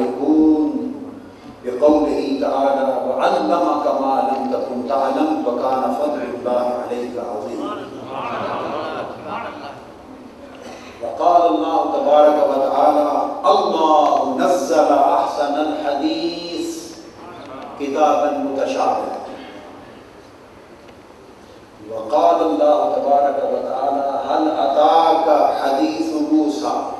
يكون بقوله تعالى وعلمك ما لم تكن تعلم وكان فضل الله عليك عظيما وقال الله تبارك وتعالى الله نزل أحسن الحديث كتابا متشابها وقال الله تبارك وتعالى هل أتاك حديث موسى؟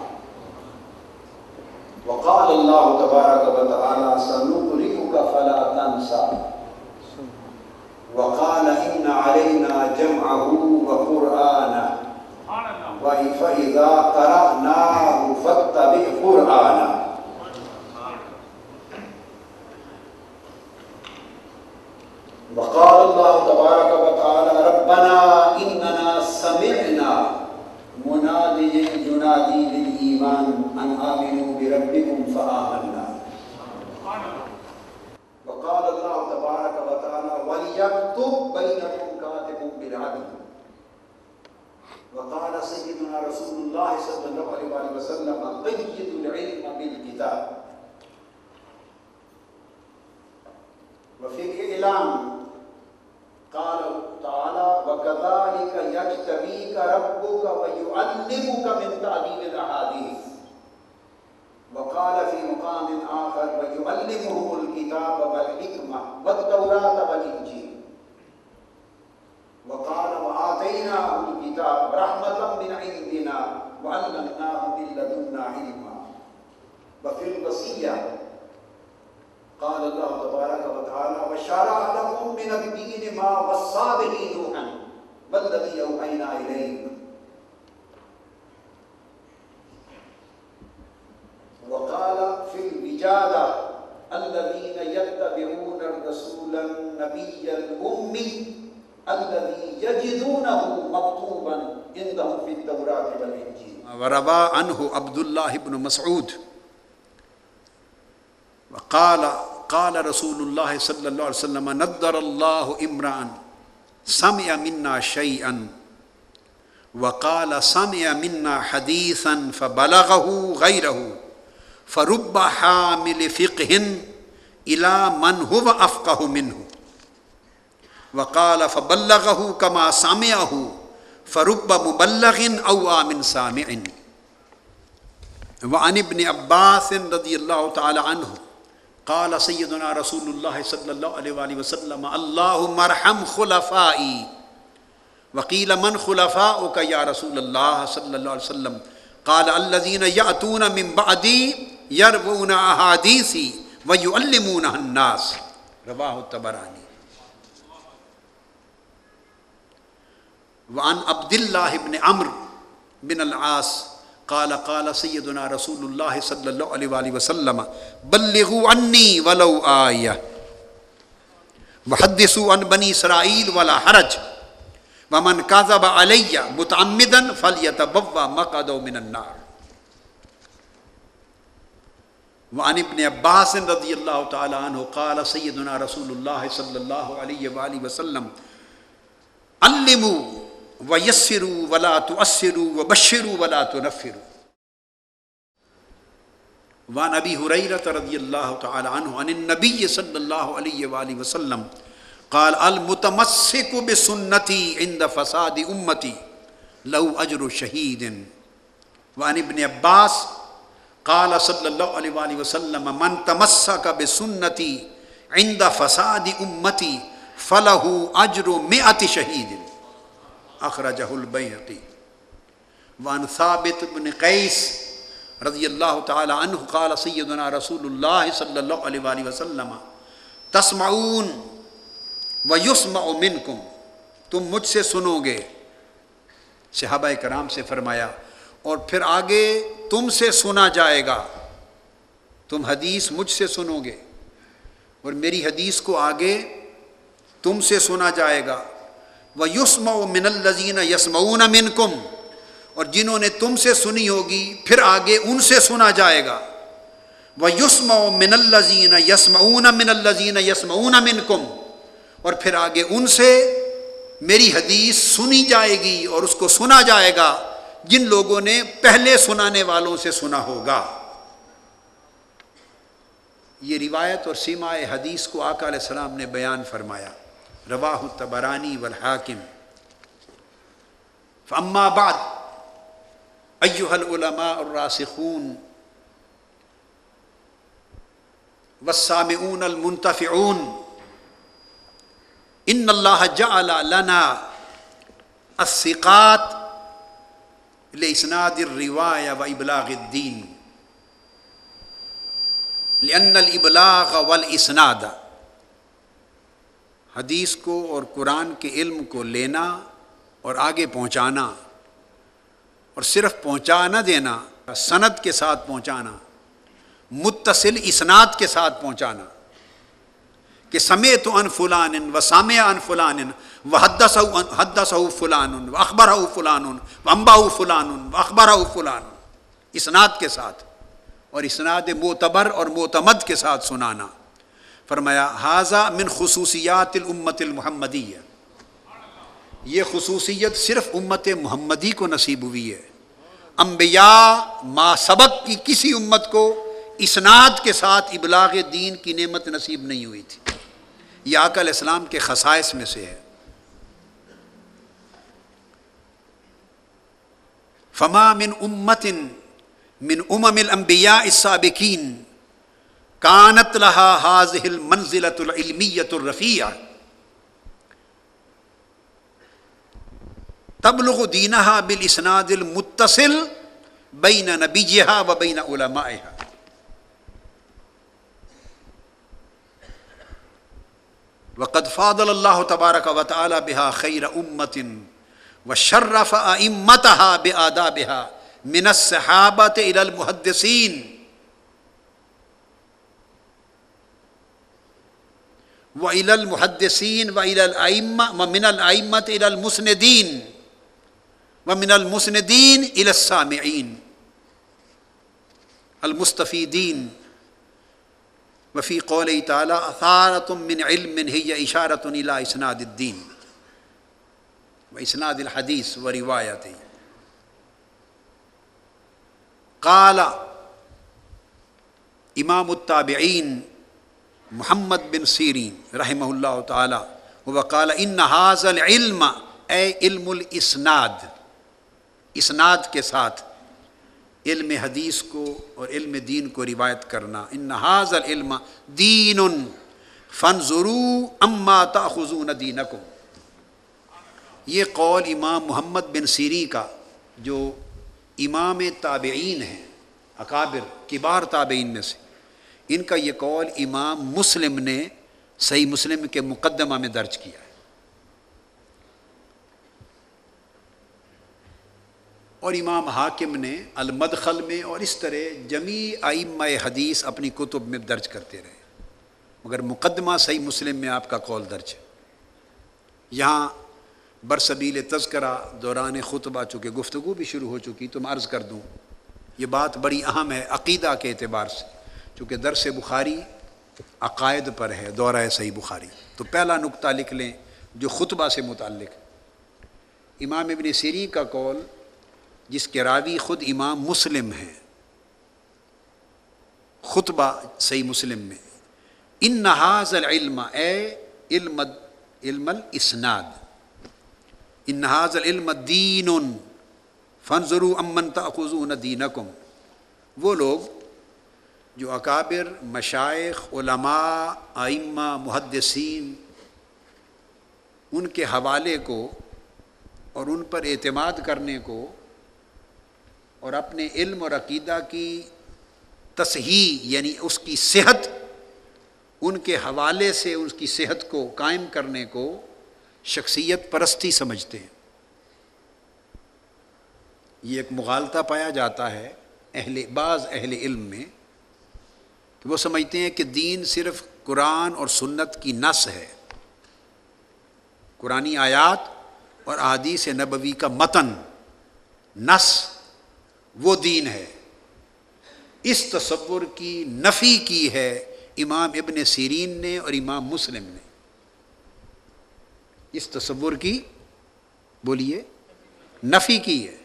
وقال الله تبارك وتعالى سنقرئك فلا تنسى وقال إن علينا جمعه وقرآنه. فإذا قرأناه فاتبع قرآنه. وقال الله تبارك وتعالى ربنا إننا سمعنا مناديا ينادي للإيمان أن آمنوا بربكم فآمنا وقال الله تبارك وتعالى وليكتب بينكم كاتب بالعدل وقال سيدنا رسول الله صلى الله عليه وسلم قيد العلم بالكتاب. وفي الإعلام قال تعالى، وكذلك يجتبيك ربك ويعلمك من تعليم الأحاديث. وقال في مقام آخر، ويعلمهم الكتاب والحكمة والتوراة والإنجيل. وقال وآتيناه الكتاب رحمة من عندنا وعلمناه من لدنا علما. وفي الوصية قال الله تبارك وتعالى وشرع لكم من الدين ما وصى به نوحا والذي أوحينا إليك وقال في الوجادة الذين يتبعون الرسول النبي الأمي الذي يجدونه مكتوبا عندهم في التوراة والإنجيل. وروى عنه عبد الله بن مسعود. وقال، قال رسول الله صلى الله عليه وسلم، نذر الله امرأ سمع منا شيئا. وقال، سمع منا حديثا فبلغه غيره. فرب حامل فقه إلى من هو أفقه منه. وقال فبلغه كما سمعه فرب مبلغ أو من سامع. وعن ابن عباس رضي الله تعالى عنه قال سيدنا رسول الله صلى الله عليه وآله وسلم، اللهم ارحم خلفائي. وقيل، من خلفاؤك يا رسول الله صلى الله عليه وسلم؟ قال، الذين يأتون من بعدي يروون أحاديثي ويعلمونها الناس. رواه التبراني وعن عبد الله بن عمرو بن العاص قال قال سیدنا رسول اللہ صلی اللہ علیہ وآلہ وسلم، بلغوا عنی ولو آیہ۔ وحدثوا عن بنی اسرائیل ولا حرج۔ ومن کاذب علی متعمدا فلیتبوا مقعدہ من النار۔ وعن ابن عباس رضی اللہ تعالی عنہ قال سیدنا رسول اللہ صلی اللہ علیہ وآلہ وسلم، علموا ویسروا ولا تؤثروا وبشروا ولا تنفروا. وعن ابی حریرہ رضی اللہ تعالی عنہ عن النبی صلی اللہ علیہ وآلہ وسلم قال المتمسک بسنتی عند فساد امتی لو اجر شہید وعن ابن عباس قال صلی اللہ علیہ وآلہ وسلم من تمسک بسنتی عند فساد امتی فلہ اجر مئت شہید اخرجہ البیحقی وان ثابت بن قیس رضی اللہ تعالی عنہ قال سیدنا رسول اللہ صلی اللہ علیہ وآلہ وسلم، تسمعون ویسمع منکم، تم مجھ سے سنو گے صحابہ کرام سے فرمایا، اور پھر آگے تم سے سنا جائے گا، تم حدیث مجھ سے سنو گے اور میری حدیث کو آگے تم سے سنا جائے گا۔ وہ یسم و من الزین یسمعون من کم اور جنہوں نے تم سے سنی ہوگی، پھر آگے ان سے سنا جائے گا۔ وہ یسم و من الزین یسمعون من الزین یسمعون من کم اور پھر آگے ان سے میری حدیث سنی جائے گی اور اس کو سنا جائے گا، جن لوگوں نے پہلے سنانے والوں سے سنا ہوگا۔ یہ روایت اور سیما حدیث کو آقا علیہ السلام نے بیان فرمایا۔ رواہ تبرانی والحاکم فاما بعد ایوہ العلماء الراسخون والسامعون المنتفعون ان اللہ جعل لنا الثقات لإسناد الرواية وإبلاغ الدين. لأن الإبلاغ والإسناد حدیث کو اور قرآن کے علم کو لینا اور آگے پہنچانا اور صرف پہنچا نہ دینا، سند کے ساتھ پہنچانا، متصل اسناد کے ساتھ پہنچانا کہ سمے تو ان فلان و سامع ان فلان و حدس حدس فلان و اخبر فلان و امبا فلان و اخبر فلان اسناد کے ساتھ اور اسناد معتبر اور معتمد کے ساتھ سنانا۔ فرمایا حاضہ من خصوصیات الامت المحمدیہ. یہ خصوصیت صرف امت محمدی کو نصیب ہوئی ہے۔ انبیاء ما سبق کی کسی امت کو اسناد کے ساتھ ابلاغ دین کی نعمت نصیب نہیں ہوئی تھی۔ یہ آقا علیہ السلام کے خصائص میں سے ہے۔ فما من امت من امم الانبیاء السابقین کانت لہا حاض المنزلۃ العلمیت الرفیع تبلغ دینہا بالاسناد المتصل بین نبیجہا و بین علمائہا وقد فاضل اللہ تبارک و تعالی بہا خیر امت و شرف امتہا بآدابہا من الصحابت الى المحدثین و الى المحدثین و الى الائمہ و من الائمت الى المسندین و من المسندین الى السامعین المستفیدین وفی قول تعالیٰ اثارت من علم ہی اشارت الى اسناد الدین و اسناد الحدیث و روایت قال امام التابعین محمد بن سیرین رحمہ اللہ تعالی وقال ان حاض العلم، اے علم الاسناد، اسناد کے ساتھ علم حدیث کو اور علم دین کو روایت کرنا۔ ان حاض العلم دین فن ضرو اما تاخذون دینکم۔ یہ قول امام محمد بن سیری کا، جو امام تابعین ہیں، اکابر، کبار تابعین میں سے۔ ان کا یہ قول امام مسلم نے صحیح مسلم کے مقدمہ میں درج کیا ہے۔ اور امام حاکم نے المدخل میں اور اس طرح جمی آئمہ حدیث اپنی کتب میں درج کرتے رہے۔ مگر مقدمہ صحیح مسلم میں آپ کا قول درج ہے۔ یہاں برسبیل تذکرہ دوران خطبہ چونکہ گفتگو بھی شروع ہو چکی، تو میں عرض کر دوں، یہ بات بڑی اہم ہے عقیدہ کے اعتبار سے۔ چونکہ درس بخاری عقائد پر ہے، دورہ صحیح بخاری۔ تو پہلا نقطہ لکھ لیں جو خطبہ سے متعلق۔ امام ابن سیری کا قول، جس کے راوی خود امام مسلم ہیں۔ خطبہ صحیح مسلم میں۔ ان نحاظ العلم، اے علم علم الاسناد۔ ان نحاظ العلم دین فنظرو امن تخذون دینکم۔ وہ لوگ جو اکابر مشائق علماء آئمہ محدثین، ان کے حوالے کو اور ان پر اعتماد کرنے کو اور اپنے علم اور عقیدہ کی تصحیح یعنی اس کی صحت، ان کے حوالے سے اس کی صحت کو قائم کرنے کو شخصیت پرستی سمجھتے ہیں۔ یہ ایک مغالطہ پایا جاتا ہے اہل، بعض اہل علم میں۔ کہ وہ سمجھتے ہیں کہ دین صرف قرآن اور سنت کی نس ہے۔ قرآن آیات اور احادیث نبوی کا متن، نس، وہ دین ہے۔ اس تصور کی نفی کی ہے امام ابن سیرین نے اور امام مسلم نے۔ اس تصور کی، بولیے، نفی کی ہے۔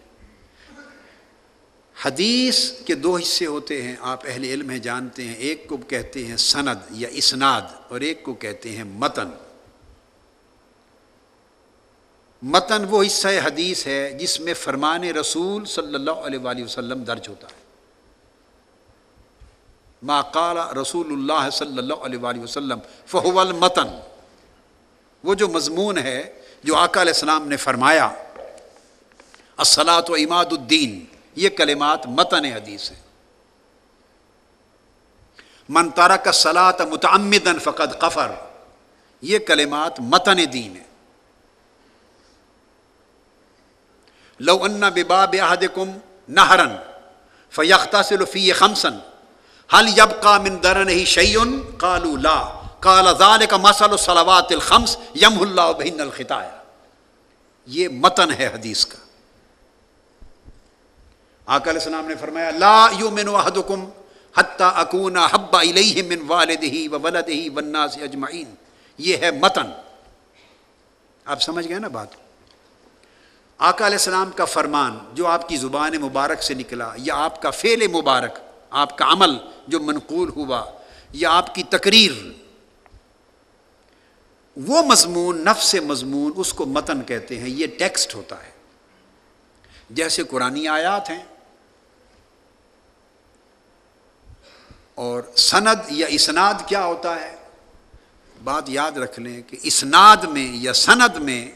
حدیث کے دو حصے ہوتے ہیں، آپ اہل علم ہیں، جانتے ہیں۔ ایک کو کہتے ہیں سند یا اسناد اور ایک کو کہتے ہیں متن۔ متن وہ حصہ حدیث ہے جس میں فرمان رسول صلی اللہ علیہ وآلہ وسلم درج ہوتا ہے۔ ما قال رسول اللہ صلی اللہ علیہ وآلہ وسلم فہو المتن۔ وہ جو مضمون ہے جو آقا علیہ السلام نے فرمایا الصلاۃ و اماد الدین۔ یہ کلمات متن حدیث ہے من ترک الصلاۃ متعمدا فقد قفر یہ کلمات متن دین ہے لو ان بباب احدکم نہرن فیختصل فی خمسن حل یبقى من درنه شیء؟ قالوا لا۔ قال ذلك مثل الصلوات الخمس یم اللہ بہن الخطایا۔ یہ متن ہے حدیث کا۔ آقا علیہ السلام نے فرمایا، لا یؤمن احدکم حتی اکون حب الیہ من والدہ و ولدہ والناس اجمعین۔ یہ ہے متن۔ آپ سمجھ گئے نا بات؟ آقا علیہ السلام کا فرمان جو آپ کی زبان مبارک سے نکلا، یا آپ کا فعل مبارک، آپ کا عمل جو منقول ہوا، یا آپ کی تقریر، وہ مضمون، نفس مضمون اس کو متن کہتے ہیں، یہ ٹیکسٹ ہوتا ہے۔ جیسے قرآن آیات ہیں اور سند یا اسناد کیا ہوتا ہے؟ بات یاد رکھ لیں کہ اسناد میں یا سند میں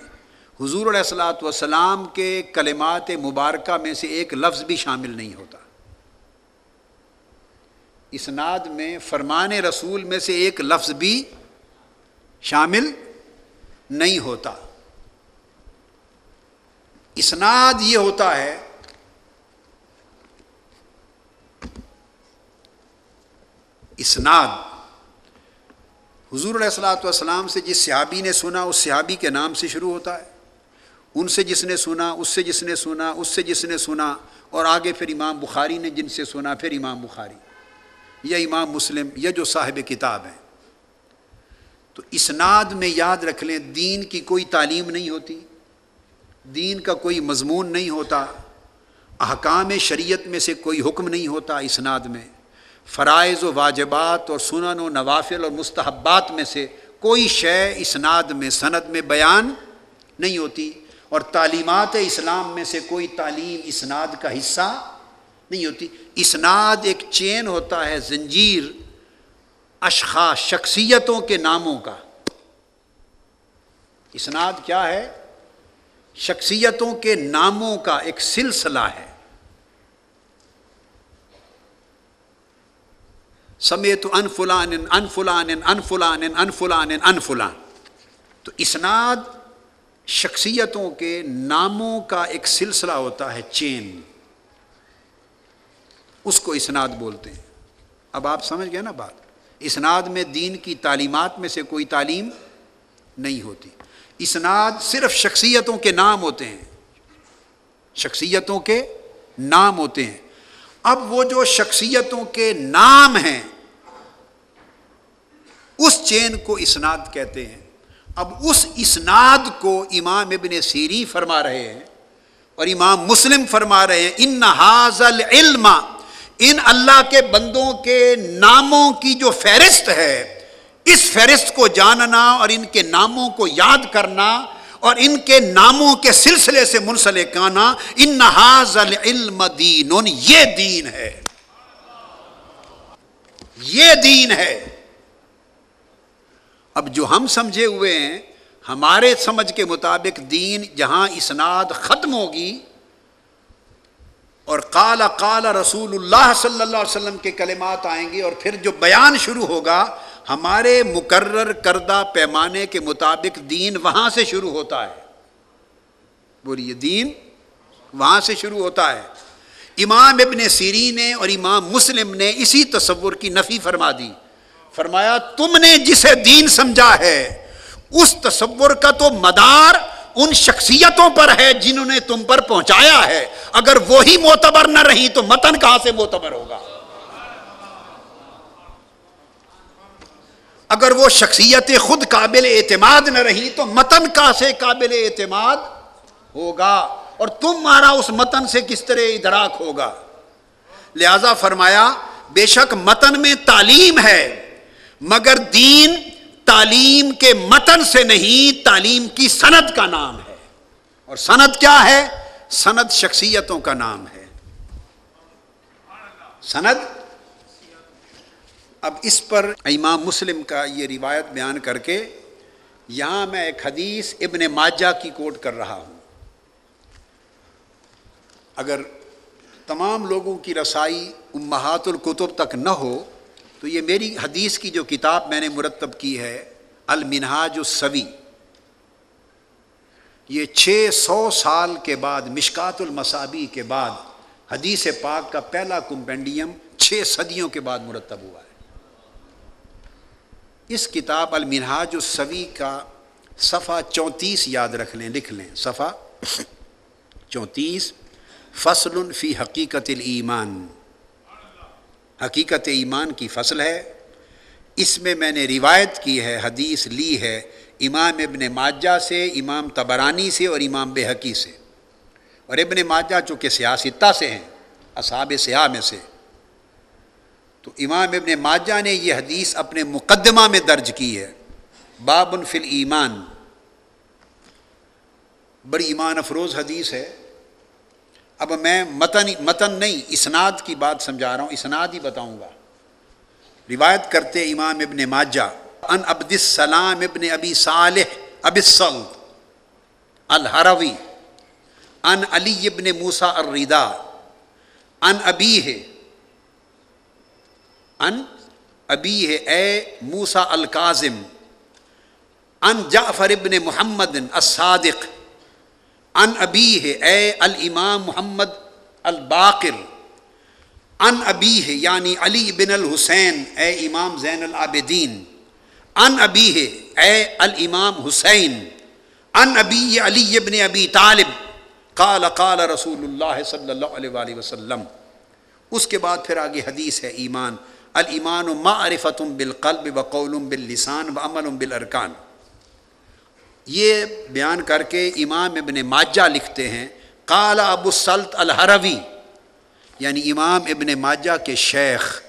حضور علیہ السلاۃ والسلام کے کلمات مبارکہ میں سے ایک لفظ بھی شامل نہیں ہوتا۔ اسناد میں فرمان رسول میں سے ایک لفظ بھی شامل نہیں ہوتا۔ اسناد یہ ہوتا ہے اسناد حضور علیہ السلاۃ والسلام سے جس صحابی نے سنا، اس صحابی کے نام سے شروع ہوتا ہے۔ ان سے جس نے سنا، اس سے جس نے سنا، اس سے جس نے سنا، اور آگے پھر امام بخاری نے جن سے سنا، پھر امام بخاری۔ یا امام مسلم، یا جو صاحب کتاب ہیں۔ تو اسناد میں یاد رکھ لیں، دین کی کوئی تعلیم نہیں ہوتی۔ دین کا کوئی مضمون نہیں ہوتا، احکام شریعت میں سے کوئی حکم نہیں ہوتا اسناد میں۔ فرائض و واجبات اور سنن و نوافل اور مستحبات میں سے کوئی شے اسناد میں، سند میں بیان نہیں ہوتی۔ اور تعلیمات اسلام میں سے کوئی تعلیم اسناد کا حصہ نہیں ہوتی۔ اسناد ایک چین ہوتا ہے زنجیر اشخاص، شخصیتوں کے ناموں کا۔ اسناد کیا ہے؟ شخصیتوں کے ناموں کا ایک سلسلہ ہے۔ سمیت ان فلان ان فلان ان فلان ان فلان ان فلان۔ تو اسناد شخصیتوں کے ناموں کا ایک سلسلہ ہوتا ہے، چین۔ اس کو اسناد بولتے ہیں۔ اب آپ سمجھ گئے نا بات؟ اسناد میں دین کی تعلیمات میں سے کوئی تعلیم نہیں ہوتی۔ اسناد صرف شخصیتوں کے نام ہوتے ہیں۔ شخصیتوں کے نام ہوتے ہیں۔ اب وہ جو شخصیتوں کے نام ہیں، اس چین کو اسناد کہتے ہیں۔ اب اس اسناد کو امام ابن سیری فرما رہے ہیں اور امام مسلم فرما رہے ہیں، ان حاضل علم، ان اللہ کے بندوں کے ناموں کی جو فہرست ہے اس فہرست کو جاننا اور ان کے ناموں کو یاد کرنا اور ان کے ناموں کے سلسلے سے منسلک آنا ان حاضل علم دین یہ دین ہے۔ یہ دین ہے۔ اب جو ہم سمجھے ہوئے ہیں، ہمارے سمجھ کے مطابق دین جہاں اسناد ختم ہوگی اور کالا کالا رسول اللہ صلی اللہ علیہ وسلم کے کلمات آئیں گے اور پھر جو بیان شروع ہوگا ہمارے مقرر کردہ پیمانے کے مطابق دین وہاں سے شروع ہوتا ہے۔ بولیے دین وہاں سے شروع ہوتا ہے۔ امام ابن سیری نے اور امام مسلم نے اسی تصور کی نفی فرما دی۔ فرمایا، تم نے جسے دین سمجھا ہے، اس تصور کا تو مدار ان شخصیتوں پر ہے جنہوں نے تم پر پہنچایا ہے۔ اگر وہی معتبر نہ رہی تو متن کہاں سے معتبر ہوگا؟ اگر وہ شخصیت خود قابل اعتماد نہ رہی تو متن کہاں سے قابل اعتماد ہوگا؟ اور تمہارا اس متن سے کس طرح ادراک ہوگا؟ لہذا فرمایا، بے شک متن میں تعلیم ہے، مگر دین تعلیم کے متن سے نہیں، تعلیم کی سند کا نام ہے۔ اور سند کیا ہے؟ سند شخصیتوں کا نام ہے۔ سند؟ اب اس پر امام مسلم کا یہ روایت بیان کر کے یہاں میں ایک حدیث ابن ماجہ کی کوٹ کر رہا ہوں۔ اگر تمام لوگوں کی رسائی امہات الکتب تک نہ ہو، تو یہ میری حدیث کی جو کتاب میں نے مرتب کی ہے، المنہاج السوی۔ یہ چھ سو سال کے بعد، مشکات المصابی کے بعد حدیث پاک کا پہلا کمپینڈیم چھ صدیوں کے بعد مرتب ہوا۔ ہے اس کتاب المنہاج السوی کا صفحہ چونتیس یاد رکھ لیں، لکھ لیں۔ صفحہ چونتیس، فصل فی حقیقت الایمان۔ حقیقت ایمان کی فصل ہے۔ اس میں میں نے روایت کی ہے، حدیث لی ہے امام ابن ماجہ سے، امام تبرانی سے اور امام بے حقی سے۔ اور ابن ماجہ چونکہ سیاستہ سے ہیں، اصحاب سیاح میں سے۔ تو امام ابن ماجہ نے یہ حدیث اپنے مقدمہ میں درج کی ہے۔ باب فل ایمان بڑی ایمان افروز حدیث ہے۔ اب میں متن متن نہیں، اسناد کی بات سمجھا رہا ہوں، اسناد ہی بتاؤں گا۔ روایت کرتے امام ابن ماجہ۔ ان عبد السلام ابن ابی صالح اب السلط الحروی۔ ان علی ابن موسا الردا ان ابی ہے ان ابی ہے اے موسا الکاظم ان جعفر ابن محمد الصادق ان ابی ہے اے الامام محمد الباقر ان ابی ہے یعنی علی بن الحسین، اے امام زین العابدین ان ابی ہے اے الامام حسین ان ابی علی ابن ابی طالب، قال قال رسول اللہ صلی اللہ علیہ وآلہ وسلم۔ اس کے بعد پھر آگے حدیث ہے ایمان۔ المان و معرفت بالقلب و قول باللسان و عمل بالارکان۔ یہ بیان کر کے امام ابن ماجہ لکھتے ہیں کالا ابو سلط الحروی یعنی امام ابن ماجہ کے شیخ،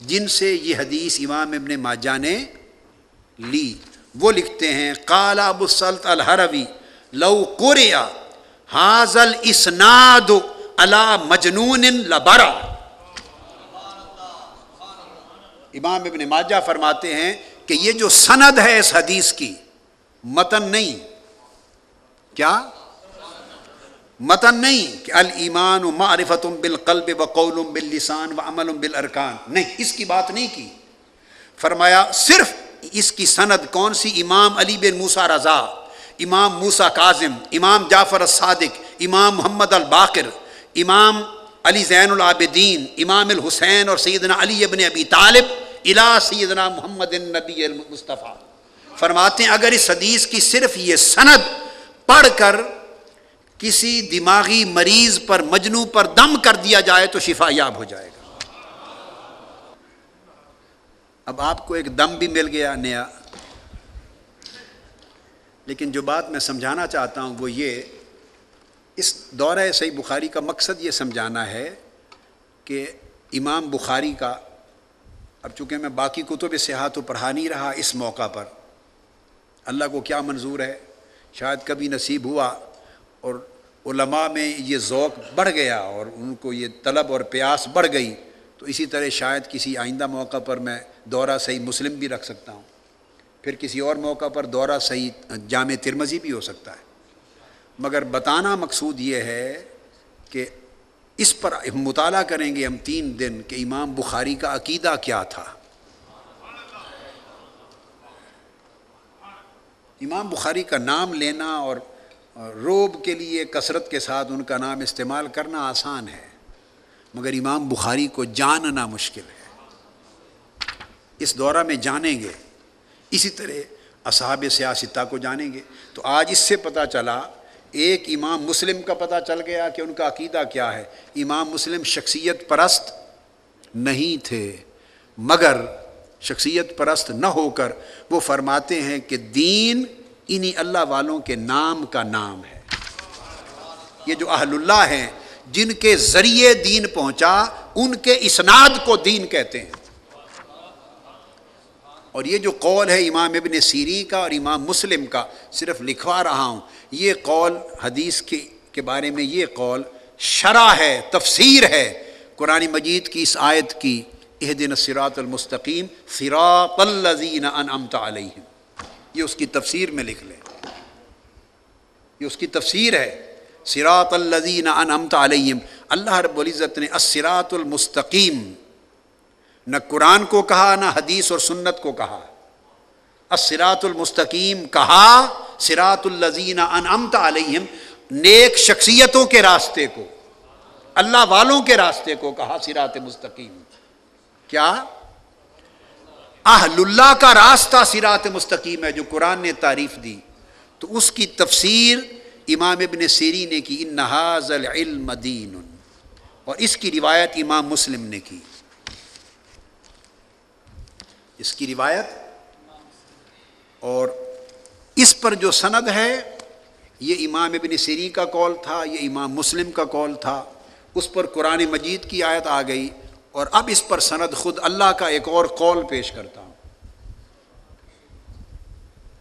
جن سے یہ حدیث امام ابن ماجہ نے لی۔ وہ لکھتے ہیں کالا ابو سلط الحروی، لو قریا حاضل اسناد اللہ مجنون لبرا۔ امام ابن ماجہ فرماتے ہیں کہ یہ جو سند ہے اس حدیث کی، متن نہیں۔ کیا؟ متن نہیں کہ المان و معرفت بالقلب و قول باللسان و عمل بالارکان۔ نہیں، اس کی بات نہیں کی۔ فرمایا، صرف اس کی سند کون سی؟ امام علی بن موسا رضا، امام موسا کاظم، امام جعفر الصادق، امام محمد الباقر، امام علی زین العابدین، امام الحسین اور سیدنا علی ابن ابی طالب۔ الا سیدنا محمد النبی المصطفیٰ۔ فرماتے ہیں، اگر اس حدیث کی صرف یہ سند پڑھ کر کسی دماغی مریض پر مجنو پر دم کر دیا جائے تو شفا یاب ہو جائے گا۔ اب آپ کو ایک دم بھی مل گیا نیا۔ لیکن جو بات میں سمجھانا چاہتا ہوں وہ یہ، اس دورہ صحیح بخاری کا مقصد یہ سمجھانا ہے کہ امام بخاری کا اب چونکہ میں باقی کتب سیاحت و پڑھا نہیں رہا اس موقع پر، اللہ کو کیا منظور ہے؟ شاید کبھی نصیب ہوا اور علماء میں یہ ذوق بڑھ گیا اور ان کو یہ طلب اور پیاس بڑھ گئی، تو اسی طرح شاید کسی آئندہ موقع پر میں دورہ صحیح مسلم بھی رکھ سکتا ہوں۔ پھر کسی اور موقع پر دورہ صحیح جامع ترمزی بھی ہو سکتا ہے۔ مگر بتانا مقصود یہ ہے کہ اس پر مطالعہ کریں گے ہم تین دن کہ امام بخاری کا عقیدہ کیا تھا۔ امام بخاری کا نام لینا اور روب کے لیے کثرت کے ساتھ ان کا نام استعمال کرنا آسان ہے، مگر امام بخاری کو جاننا مشکل ہے۔ اس دورہ میں جانیں گے، اسی طرح اصحاب سیاستہ کو جانیں گے۔ تو آج اس سے پتہ چلا ایک امام مسلم کا پتہ چل گیا کہ ان کا عقیدہ کیا ہے۔ امام مسلم شخصیت پرست نہیں تھے، مگر شخصیت پرست نہ ہو کر وہ فرماتے ہیں کہ دین انہی اللہ والوں کے نام کا نام ہے۔ یہ جو اہل اللہ ہیں، جن کے ذریعے دین پہنچا، ان کے اسناد کو دین کہتے ہیں۔ اور یہ جو قول ہے امام ابن سیری کا اور امام مسلم کا، صرف لکھوا رہا ہوں، یہ قول حدیث کے کے بارے میں یہ قول شرح ہے، تفسیر ہے۔ قرآن مجید کی اس آیت کی دن سراۃ المستقیم سراط الزین انعمت علیہم۔ یہ اس کی تفسیر میں لکھ لیں۔ یہ اس کی تفسیر ہے۔ سراط الزین انعمت علیہم۔ اللہ رب العزت نے اسرات المستقیم نہ قرآن کو کہا، نہ حدیث اور سنت کو کہا۔ اسرات المستقیم، کہا سراط الزین انعمت علیہم، نیک شخصیتوں کے راستے کو، اللہ والوں کے راستے کو کہا سرات مستقیم۔ کیا؟ اہل اللہ کا راستہ سرات مستقیم ہے جو قرآن نے تعریف دی۔ تو اس کی تفسیر امام ابن سیری نے کی نہاز العلم دین اور اس کی روایت امام مسلم نے کی۔ اس کی روایت اور اس پر جو سند ہے، یہ امام ابن سیری کا کال تھا، یہ امام مسلم کا کال تھا۔ اس پر قرآن مجید کی آیت آ گئی اور اب اس پر سند خود اللہ کا ایک اور قول پیش کرتا ہوں۔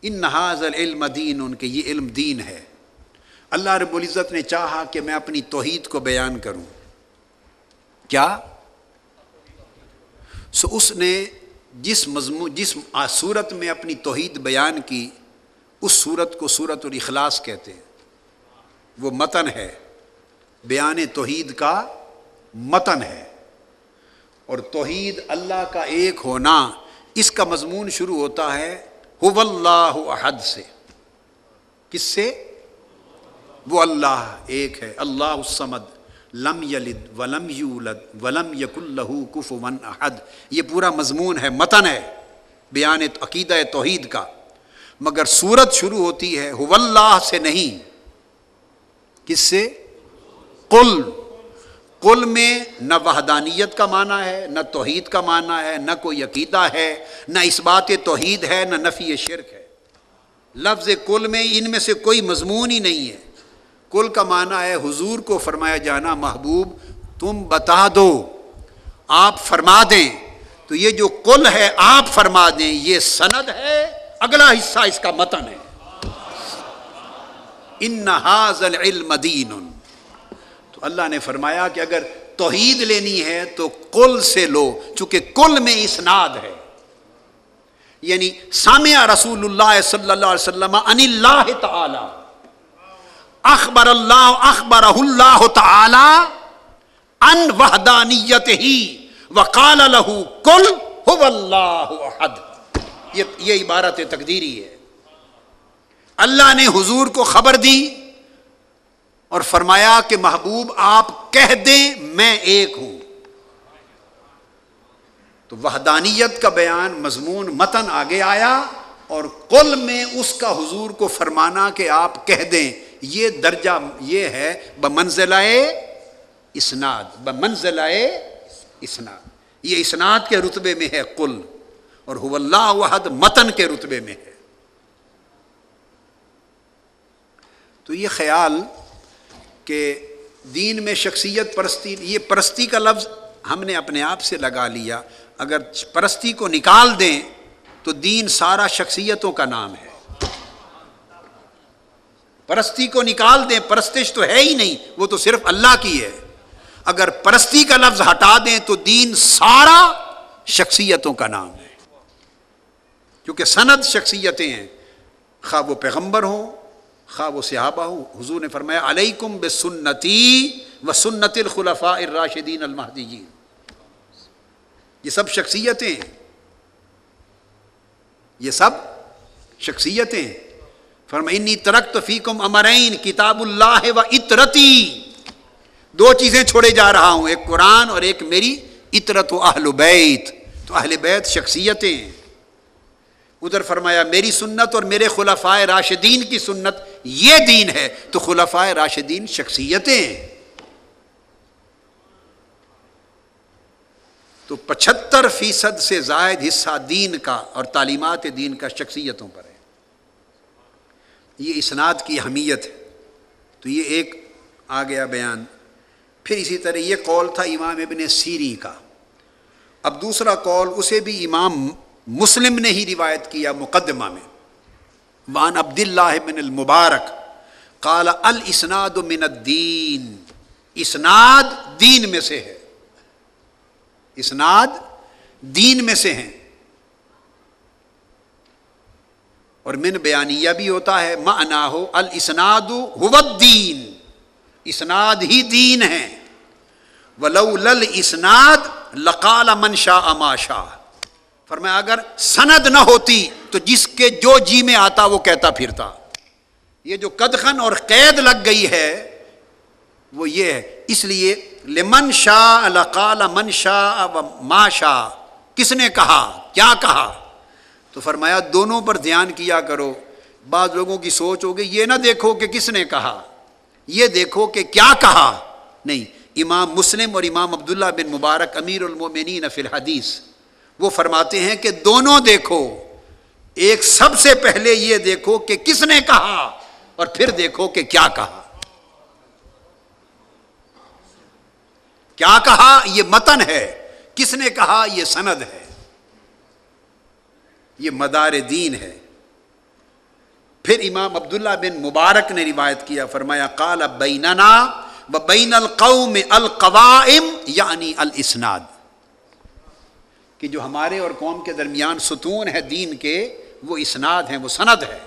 ان نہاز العلم دین، ان کے یہ علم دین ہے۔ اللہ رب العزت نے چاہا کہ میں اپنی توحید کو بیان کروں۔ کیا؟ سو اس نے جس مضمون جس صورت میں اپنی توحید بیان کی، اس صورت کو صورت الاخلاص کہتے ہیں۔ وہ متن ہے۔ بیان توحید کا متن ہے۔ اور توحید اللہ کا ایک ہونا، اس کا مضمون شروع ہوتا ہے ہو اللہ احد سے۔ کس سے؟ وہ اللہ ایک ہے، اللہ السمد لم یلد ولم یولد ولم یق اللہ کف ون احد۔ یہ پورا مضمون ہے، متن ہے، بیان عقیدہ توحید کا۔ مگر صورت شروع ہوتی ہے، ہو اللہ سے نہیں۔ کس سے؟ قل۔ کل میں نہ وحدانیت کا معنی ہے، نہ توحید کا معنی ہے، نہ کوئی عقیدہ ہے، نہ اس بات توحید ہے، نہ نفی شرک ہے۔ لفظ کل میں ان میں سے کوئی مضمون ہی نہیں ہے۔ کل کا معنی ہے حضور کو فرمایا جانا محبوب، تم بتا دو، آپ فرما دیں۔ تو یہ جو کل ہے، آپ فرما دیں، یہ سند ہے۔ اگلا حصہ اس کا متن ہے۔ ان العلم دین تو اللہ نے فرمایا کہ اگر توحید لینی ہے تو کل سے لو، چونکہ کل میں اسناد ہے۔ یعنی سامع رسول اللہ صلی اللہ علیہ وسلم، ان اللہ تعالی۔ اخبر اللہ اخبر اللہ تعالی ان وحدانیت ہی وقال له کل هو اللہ احد۔ یہ عبارت تقدیری ہے۔ اللہ نے حضور کو خبر دی اور فرمایا کہ محبوب آپ کہہ دیں میں ایک ہوں۔ تو وحدانیت کا بیان مضمون متن آگے آیا اور کل میں اس کا حضور کو فرمانا کہ آپ کہہ دیں۔ یہ درجہ یہ ہے، بمنزلہ اسناد بمنزلہ اسناد۔ یہ اسناد کے رتبے میں ہے کل اور ہو اللہ وحد متن کے رتبے میں ہے۔ تو یہ خیال کہ دین میں شخصیت پرستی، یہ پرستی کا لفظ ہم نے اپنے آپ سے لگا لیا۔ اگر پرستی کو نکال دیں تو دین سارا شخصیتوں کا نام ہے۔ پرستی کو نکال دیں، پرستش تو ہے ہی نہیں، وہ تو صرف اللہ کی ہے۔ اگر پرستی کا لفظ ہٹا دیں تو دین سارا شخصیتوں کا نام ہے۔ کیونکہ سند شخصیتیں ہیں۔ خواہ وہ پیغمبر ہوں، خواہ وہ صحابہ ہوں، حضور نے فرمایا، علیکم بے سنتی و سنت الخلفاء الراشدین المحدین یہ سب شخصیتیں ہیں۔ یہ سب شخصیتیں ہیں۔ فرمنی ترقت فیکم امرین، کتاب اللہ و اطرتی۔ دو چیزیں چھوڑے جا رہا ہوں، ایک قرآن اور ایک میری اطرت و اہل بیت۔ تو اہل بیت شخصیتیں ہیں۔ ادھر فرمایا، میری سنت اور میرے خلفائے راشدین کی سنت یہ دین ہے۔ تو خلفائے راشدین شخصیتیں ہیں۔ تو پچہتر فیصد سے زائد حصہ دین کا اور تعلیمات دین کا شخصیتوں پر۔ یہ اسناد کی اہمیت ہے۔ تو یہ ایک آ گیا بیان۔ پھر اسی طرح یہ قول تھا امام ابن سیری کا۔ اب دوسرا قول، اسے بھی امام مسلم نے ہی روایت کیا مقدمہ میں۔ وان عبد اللہ بن المبارک قال، الاسناد من الدین۔ اسناد دین میں سے ہے۔ اسناد دین میں سے ہیں۔ اور من بیانیہ بھی ہوتا ہے معنا ہو الاسناد هو الدین۔ اسناد ہی دین ہے۔ ولو لل اسناد لقال من شاء ما شاء۔ فرمایا، اگر سند نہ ہوتی تو جس کے جو جی میں آتا وہ کہتا پھرتا۔ یہ جو قدخن اور قید لگ گئی ہے، وہ یہ ہے۔ اس لیے لمن شاہ لقال من شاہ و ما شاہ کس نے کہا؟ کیا کہا؟ تو فرمایا دونوں پر دھیان کیا کرو۔ بعض لوگوں کی سوچ ہوگی، یہ نہ دیکھو کہ کس نے کہا۔ یہ دیکھو کہ کیا کہا۔ نہیں، امام مسلم اور امام عبداللہ بن مبارک امیر المومنین فی الحدیث، وہ فرماتے ہیں کہ دونوں دیکھو۔ ایک سب سے پہلے یہ دیکھو کہ کس نے کہا اور پھر دیکھو کہ کیا کہا۔ کیا کہا؟ یہ متن ہے۔ کس نے کہا؟ یہ سند ہے۔ یہ مدار دین ہے۔ پھر امام عبداللہ بن مبارک نے روایت کیا، فرمایا، قال بیننا و بین القوم القوائم یعنی الاسناد۔ کہ جو ہمارے اور قوم کے درمیان ستون ہے دین کے، وہ اسناد ہیں، وہ سند ہے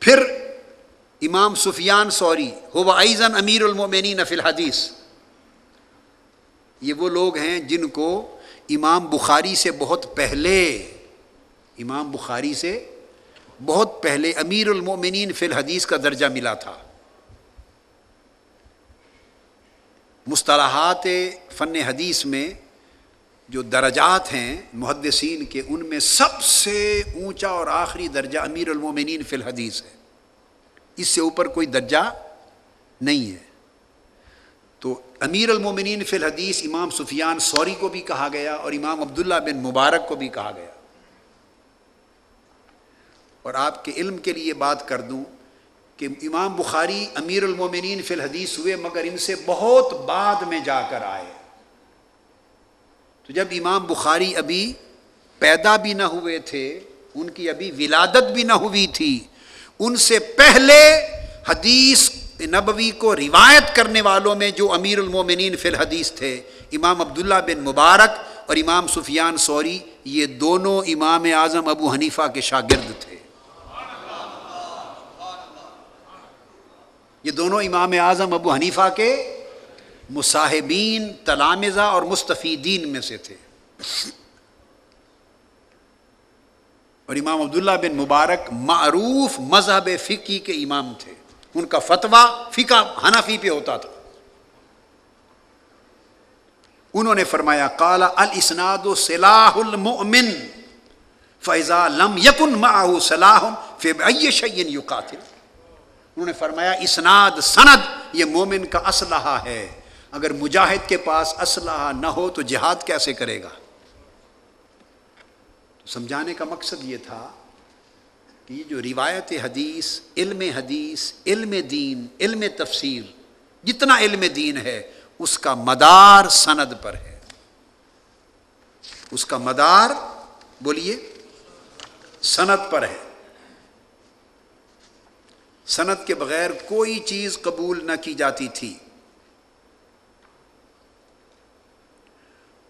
پھر امام سفیان سوری ہو ایزن امیر المومنین فی الحدیث؟ یہ وہ لوگ ہیں جن کو امام بخاری سے بہت پہلے، امام بخاری سے بہت پہلے امیر المومنین فی الحدیث کا درجہ ملا تھا۔ مصطلحات فن حدیث میں جو درجات ہیں محدثین کے، ان میں سب سے اونچا اور آخری درجہ امیر المومنین فی الحدیث ہے۔ اس سے اوپر کوئی درجہ نہیں ہے۔ امیر المومنین فی الحدیث امام سفیان سوری کو بھی کہا گیا اور امام عبداللہ بن مبارک کو بھی کہا گیا۔ اور آپ کے علم کے لیے بات کر دوں کہ امام بخاری امیر المومنین فی الحدیث ہوئے مگر ان سے بہت بعد میں جا کر آئے۔ تو جب امام بخاری ابھی پیدا بھی نہ ہوئے تھے، ان کی ابھی ولادت بھی نہ ہوئی تھی، ان سے پہلے حدیث نبوی کو روایت کرنے والوں میں جو امیر المومنین فی الحدیث تھے، امام عبداللہ بن مبارک اور امام سفیان سوری، یہ دونوں امام اعظم ابو حنیفہ کے شاگرد تھے۔ یہ دونوں امام اعظم ابو حنیفہ کے مصاحبین تلامزہ اور مستفیدین میں سے تھے۔ اور امام عبداللہ بن مبارک معروف مذہب فقی کے امام تھے۔ ان کا فتویٰ فقہ حنفی پہ ہوتا تھا۔ انہوں نے فرمایا کالا الاسناد و صلاح المؤمن فیضا لم یکن معه صلاح فبأي شيء يقاتل۔ انہوں نے فرمایا، اسناد، سند، یہ مومن کا اسلحہ ہے۔ اگر مجاہد کے پاس اسلحہ نہ ہو تو جہاد کیسے کرے گا؟ سمجھانے کا مقصد یہ تھا یہ جو روایت حدیث، علم حدیث، علم دین، علم تفسیر، جتنا علم دین ہے، اس کا مدار سند پر ہے۔ اس کا مدار، بولیے، سند پر ہے۔ سند کے بغیر کوئی چیز قبول نہ کی جاتی تھی۔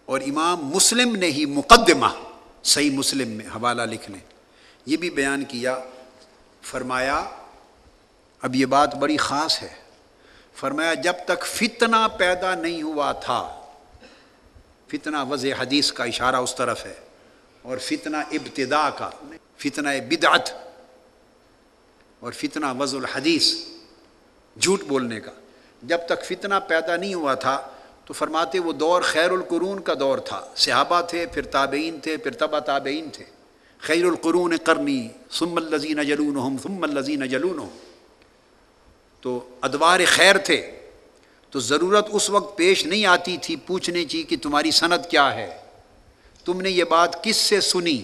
اور امام مسلم نے ہی مقدمہ، صحیح مسلم میں حوالہ لکھ لیں یہ بھی بیان کیا، فرمایا، اب یہ بات بڑی خاص ہے۔ فرمایا، جب تک فتنہ پیدا نہیں ہوا تھا، فتنہ وضع حدیث کا اشارہ اس طرف ہے، اور فتنہ ابتدا کا، فتنہ بدعت، اور فتنہ وضع الحدیث، جھوٹ بولنے کا۔ جب تک فتنہ پیدا نہیں ہوا تھا، تو فرماتے، وہ دور خیر القرون کا دور تھا۔ صحابہ تھے، پھر تابعین تھے، پھر تبا تابعین تھے۔ خیر القرون کرنی ثم الزین جلون ثم الزین جلون تو ادوار خیر تھے، تو ضرورت اس وقت پیش نہیں آتی تھی پوچھنے کی کہ تمہاری صنعت کیا ہے۔ تم نے یہ بات کس سے سنی؟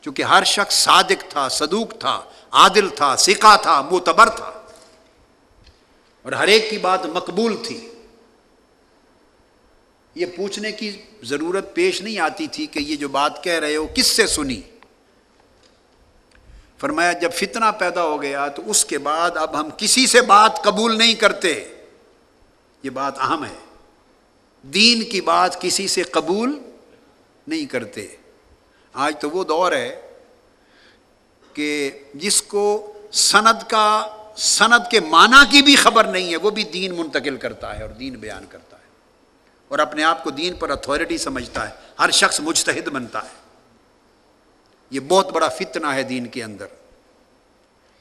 چونکہ ہر شخص صادق تھا، صدوق تھا، عادل تھا سکھا تھا، معتبر تھا۔ اور ہر ایک کی بات مقبول تھی۔ یہ پوچھنے کی ضرورت پیش نہیں آتی تھی کہ یہ جو بات کہہ رہے ہو، کس سے سنی؟ فرمایا جب فتنہ پیدا ہو گیا تو اس کے بعد اب ہم کسی سے بات قبول نہیں کرتے۔ یہ بات اہم ہے۔ دین کی بات کسی سے قبول نہیں کرتے۔ آج تو وہ دور ہے کہ جس کو سند کا، سند کے معنی کی بھی خبر نہیں ہے، وہ بھی دین منتقل کرتا ہے اور دین بیان کرتا ہے۔ اور اپنے آپ کو دین پر اتھارٹی سمجھتا ہے۔ ہر شخص مجتہد بنتا ہے۔ یہ بہت بڑا فتنہ ہے دین کے اندر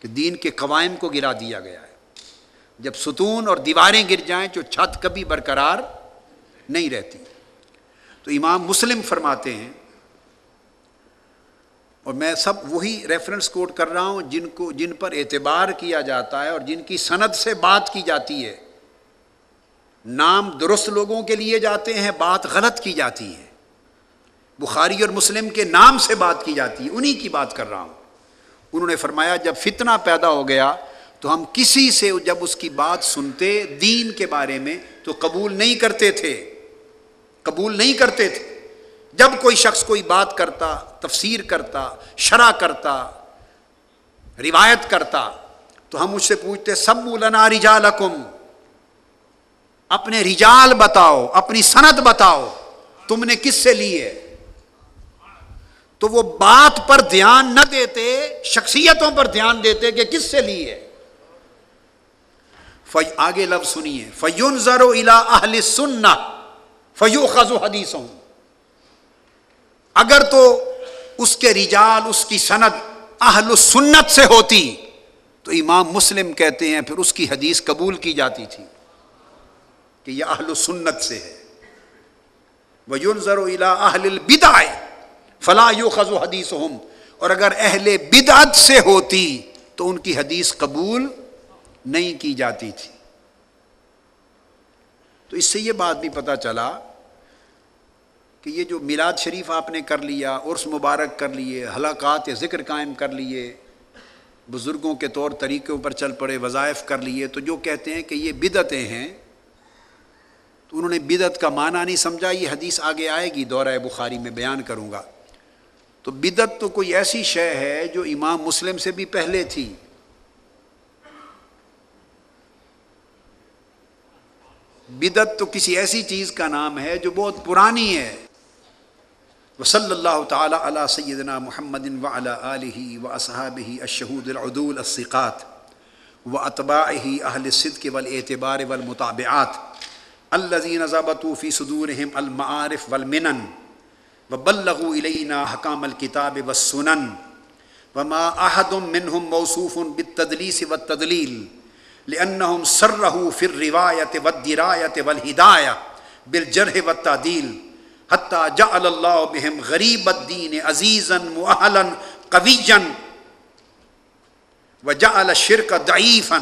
کہ دین کے قوائم کو گرا دیا گیا ہے۔ جب ستون اور دیواریں گر جائیں تو چھت کبھی برقرار نہیں رہتی۔ تو امام مسلم فرماتے ہیں، اور میں سب وہی ریفرنس کوٹ کر رہا ہوں جن کو جن پر اعتبار کیا جاتا ہے اور جن کی سند سے بات کی جاتی ہے۔ نام درست لوگوں کے لیے جاتے ہیں، بات غلط کی جاتی ہے۔ بخاری اور مسلم کے نام سے بات کی جاتی ہے، انہی کی بات کر رہا ہوں۔ انہوں نے فرمایا، جب فتنہ پیدا ہو گیا تو ہم کسی سے جب اس کی بات سنتے دین کے بارے میں تو قبول نہیں کرتے تھے۔ قبول نہیں کرتے تھے۔ جب کوئی شخص کوئی بات کرتا، تفسیر کرتا، شرح کرتا، روایت کرتا، تو ہم اس سے پوچھتے سب مولانا رجالکم، اپنے رجال بتاؤ، اپنی صنعت بتاؤ، تم نے کس سے لی ہے؟ تو وہ بات پر دھیان نہ دیتے، شخصیتوں پر دھیان دیتے کہ کس سے لی ہے۔ آگے لفظ سنیے۔ فیون ضرو الا اہل سننا فیو خزو حدیث اگر تو اس کے رجال، اس کی سند اہل سنت سے ہوتی، تو امام مسلم کہتے ہیں، پھر اس کی حدیث قبول کی جاتی تھی کہ یہ اہل سنت سے ہے۔ وہ یون ضرو الا اہل البدائے فلاں یو خزو حدیث اور اگر اہل بدعت سے ہوتی تو ان کی حدیث قبول نہیں کی جاتی تھی۔ تو اس سے یہ بات بھی پتہ چلا کہ یہ جو میلاد شریف آپ نے کر لیا، عرس مبارک کر لیے، ہلاکات ذکر قائم کر لیے، بزرگوں کے طور طریقوں پر چل پڑے، وظائف کر لیے، تو جو کہتے ہیں کہ یہ بدعتیں ہیں، تو انہوں نے بدعت کا معنی نہیں سمجھا، یہ حدیث آگے آئے گی، دورہ بخاری میں بیان کروں گا۔ تو بدعت تو کوئی ایسی شے ہے جو امام مسلم سے بھی پہلے تھی؟ بدعت تو کسی ایسی چیز کا نام ہے جو بہت پرانی ہے۔ وصلی اللہ تعالی علی سیدنا محمد و علی علیہ و اصحاب اشہود العدول الثقات و اطباء اہل صدق والاعتبار والمتابعات الذین ضبطوا فی صدورہم المعارف والمنن۔ وبلغوا الینا حکام الکتاب والسنن وما احد منهم موصوف بالتدلیس والتدلیل لانهم سره في الروايه والدرايه والهدايه بالجرح والتعديل حتى جعل الله بهم غريب الدين عزيزا مؤهلا قويا وجعل الشرك ضعيفا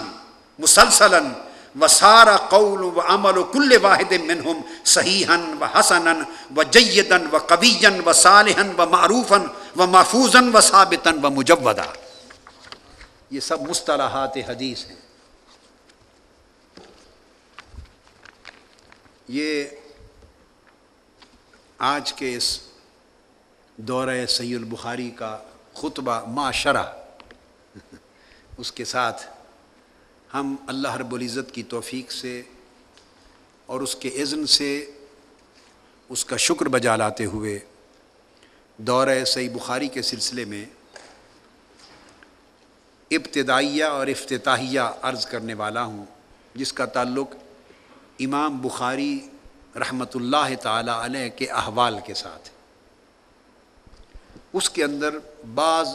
مسلسلا وسار قول وعمل كل واحد منهم صحيحا وحسنا وجيدا وقويا وصالحا ومعروفا ومحفوظا وثابتا ومجودا یہ سب مصطلحات حدیث ہیں۔ یہ آج کے اس دورہ سی البخاری کا خطبہ معاشرہ، اس کے ساتھ ہم اللہ رب العزت کی توفیق سے اور اس کے اذن سے اس کا شکر بجا لاتے ہوئے دورہ صحیح بخاری کے سلسلے میں ابتدائیہ اور افتتاحیہ عرض کرنے والا ہوں، جس کا تعلق امام بخاری رحمۃ اللہ تعالی علیہ کے احوال کے ساتھ اس کے اندر بعض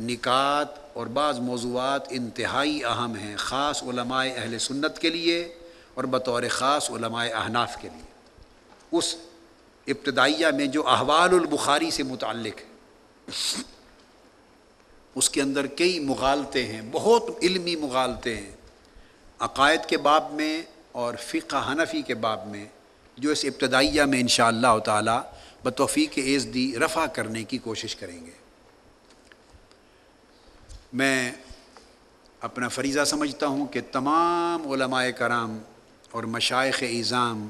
نکات اور بعض موضوعات انتہائی اہم ہیں خاص علماء اہل سنت کے لیے اور بطور خاص علماء احناف کے لیے۔ اس ابتدائیہ میں جو احوال البخاری سے متعلق ہے اس کے اندر کئی مغالطے ہیں، بہت علمی مغالطے ہیں۔ عقائد کے باب میں اور فقہ حنفی کے باب میں جو اس ابتدائیہ میں انشاءاللہ اللہ تعالیٰ بتوفیق عز دی رفع کرنے کی کوشش کریں گے۔ میں اپنا فریضہ سمجھتا ہوں کہ تمام علماء کرام اور مشائق اظام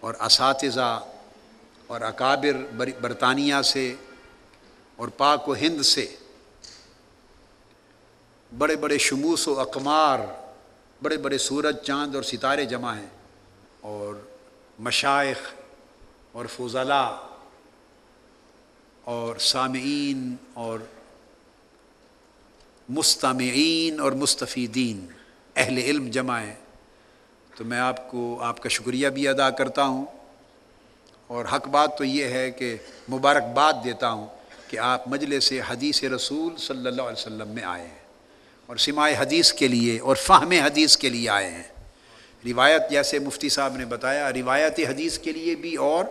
اور اساتذہ اور اکابر برطانیہ سے اور پاک و ہند سے بڑے بڑے شموس و اقمار، بڑے بڑے سورج، چاند اور ستارے جمع ہیں اور مشائق اور فضلاء اور سامعین اور مستمعین اور مستفیدین، اہل علم جمع ہیں۔ تو میں آپ کو، آپ کا شکریہ بھی ادا کرتا ہوں۔ اور حق بات تو یہ ہے کہ مبارکباد دیتا ہوں کہ آپ مجلس حدیث رسول صلی اللہ علیہ وسلم میں آئے ہیں۔ اور سماع حدیث کے لیے اور فہم حدیث کے لیے آئے ہیں۔ روایت، جیسے مفتی صاحب نے بتایا، روایت حدیث کے لیے بھی اور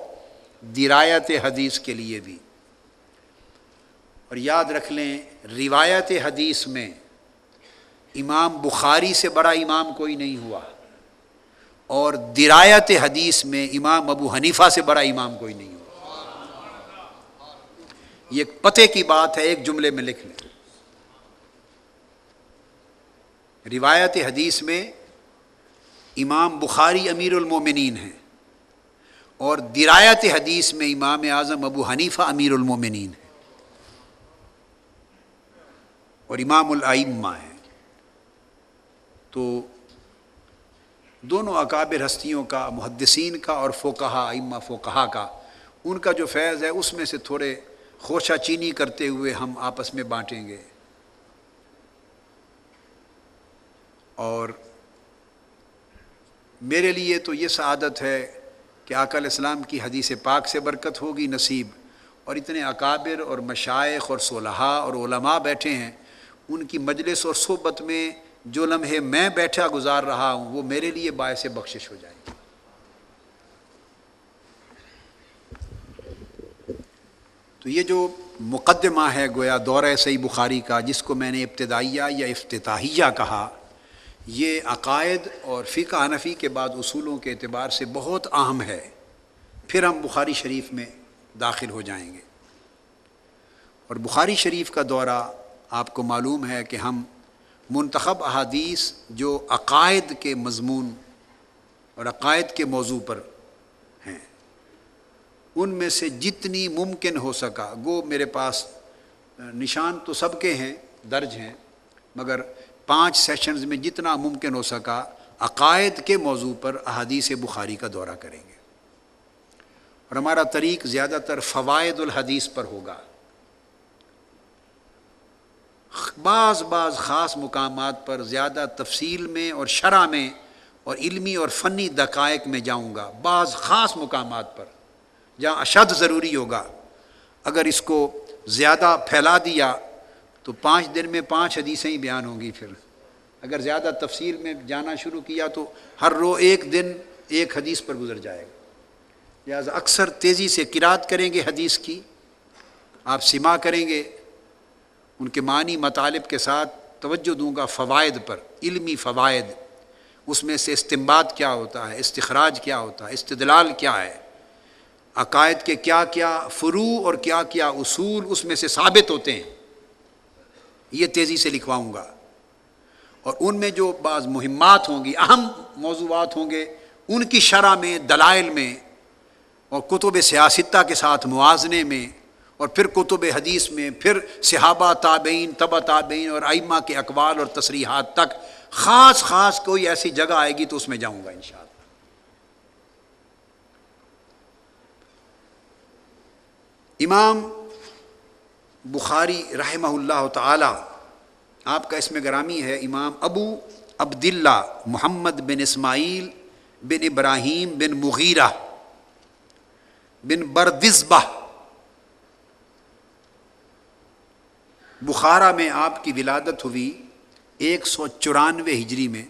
درایت حدیث کے لیے بھی۔ اور یاد رکھ لیں، روایت حدیث میں امام بخاری سے بڑا امام کوئی نہیں ہوا اور درایت حدیث میں امام ابو حنیفہ سے بڑا امام کوئی نہیں ہوا۔ یہ ایک پتے کی بات ہے، ایک جملے میں لکھ لیں۔ روایت حدیث میں امام بخاری امیر المومنین ہیں اور درایت حدیث میں امام اعظم ابو حنیفہ امیر المومنین ہیں۔ اور امام الائمہ ہیں۔ تو دونوں اکابر ہستیوں کا، محدثین کا اور فوکہ ائمہ فوکہ کا، ان کا جو فیض ہے، اس میں سے تھوڑے خوشہ چینی کرتے ہوئے ہم آپس میں بانٹیں گے۔ اور میرے لیے تو یہ سعادت ہے کہ آقا علیہ السلام کی حدیث پاک سے برکت ہوگی نصیب۔ اور اتنے اکابر اور مشائق اور صلحاء اور علماء بیٹھے ہیں ان کی مجلس اور صحبت میں جو لمحے میں بیٹھا گزار رہا ہوں، وہ میرے لیے باعث بخشش ہو جائے گی۔ تو یہ جو مقدمہ ہے گویا دورہ صحیح بخاری کا، جس کو میں نے ابتدائیہ یا افتتاحیہ کہا، یہ عقائد اور فقہ حنفی کے بعد اصولوں کے اعتبار سے بہت اہم ہے۔ پھر ہم بخاری شریف میں داخل ہو جائیں گے۔ اور بخاری شریف کا دورہ آپ کو معلوم ہے کہ ہم منتخب احادیث جو عقائد کے مضمون اور عقائد کے موضوع پر ہیں، ان میں سے جتنی ممکن ہو سکا گو میرے پاس نشان تو سب کے ہیں، درج ہیں، مگر پانچ سیشنز میں جتنا ممکن ہو سکا، عقائد کے موضوع پر احادیث بخاری کا دورہ کریں گے۔ اور ہمارا طریق زیادہ تر فوائد الحدیث پر ہوگا۔ بعض بعض خاص مقامات پر زیادہ تفصیل میں اور شرح میں اور علمی اور فنی دقائق میں جاؤں گا، بعض خاص مقامات پر، جہاں اشد ضروری ہوگا۔ اگر اس کو زیادہ پھیلا دیا تو پانچ دن میں پانچ حدیثیں ہی بیان ہوں گی پھر۔ اگر زیادہ تفصیل میں جانا شروع کیا تو ہر رو ایک دن ایک حدیث پر گزر جائے گا۔ لہٰذا اکثر تیزی سے قرات کریں گے حدیث کی، آپ سما کریں گے ان کے معنی مطالب کے ساتھ توجہ دوں گا فوائد پر، علمی فوائد۔ اس میں سے استمباد کیا ہوتا ہے، استخراج کیا ہوتا ہے، استدلال کیا ہے، عقائد کے کیا کیا فرو اور کیا کیا اصول اس میں سے ثابت ہوتے ہیں۔ یہ تیزی سے لکھواؤں گا۔ اور ان میں جو بعض مہمات ہوں گی، اہم موضوعات ہوں گے، ان کی شرح میں، دلائل میں اور کتب سیاستہ کے ساتھ موازنے میں اور پھر کتب حدیث میں پھر صحابہ تابعین تبا تابعین اور ائمہ کے اقوال اور تصریحات تک خاص خاص کوئی ایسی جگہ آئے گی تو اس میں جاؤں گا انشاءاللہ۔ امام بخاری رحمہ اللہ تعالی، آپ کا اس میں گرامی ہے، امام ابو عبداللہ محمد بن اسماعیل بن ابراہیم بن مغیرہ بن بردزبہ بخارا میں آپ کی ولادت ہوئی ایک سو چورانوے ہجری میں۔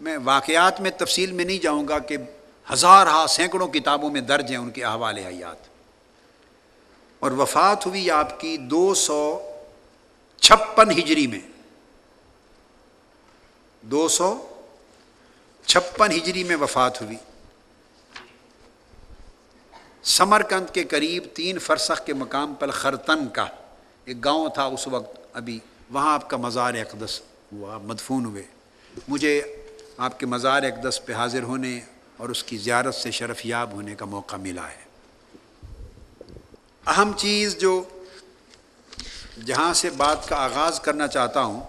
میں واقعات میں تفصیل میں نہیں جاؤں گا کہ ہزار ہا سینکڑوں کتابوں میں درج ہیں ان کے احوال حیات۔ اور وفات ہوئی آپ کی دو سو چھپن ہجری میں۔ دو سو چھپن ہجری میں وفات ہوئی۔ سمرکند کے قریب تین فرسخ کے مقام پر خرتن کا۔ ایک گاؤں تھا اس وقت، ابھی وہاں آپ کا مزار اقدس ہوا مدفون ہوئے۔ مجھے آپ کے مزار اقدس پہ حاضر ہونے اور اس کی زیارت سے شرف یاب ہونے کا موقع ملا ہے۔ اہم چیز جو جہاں سے بات کا آغاز کرنا چاہتا ہوں،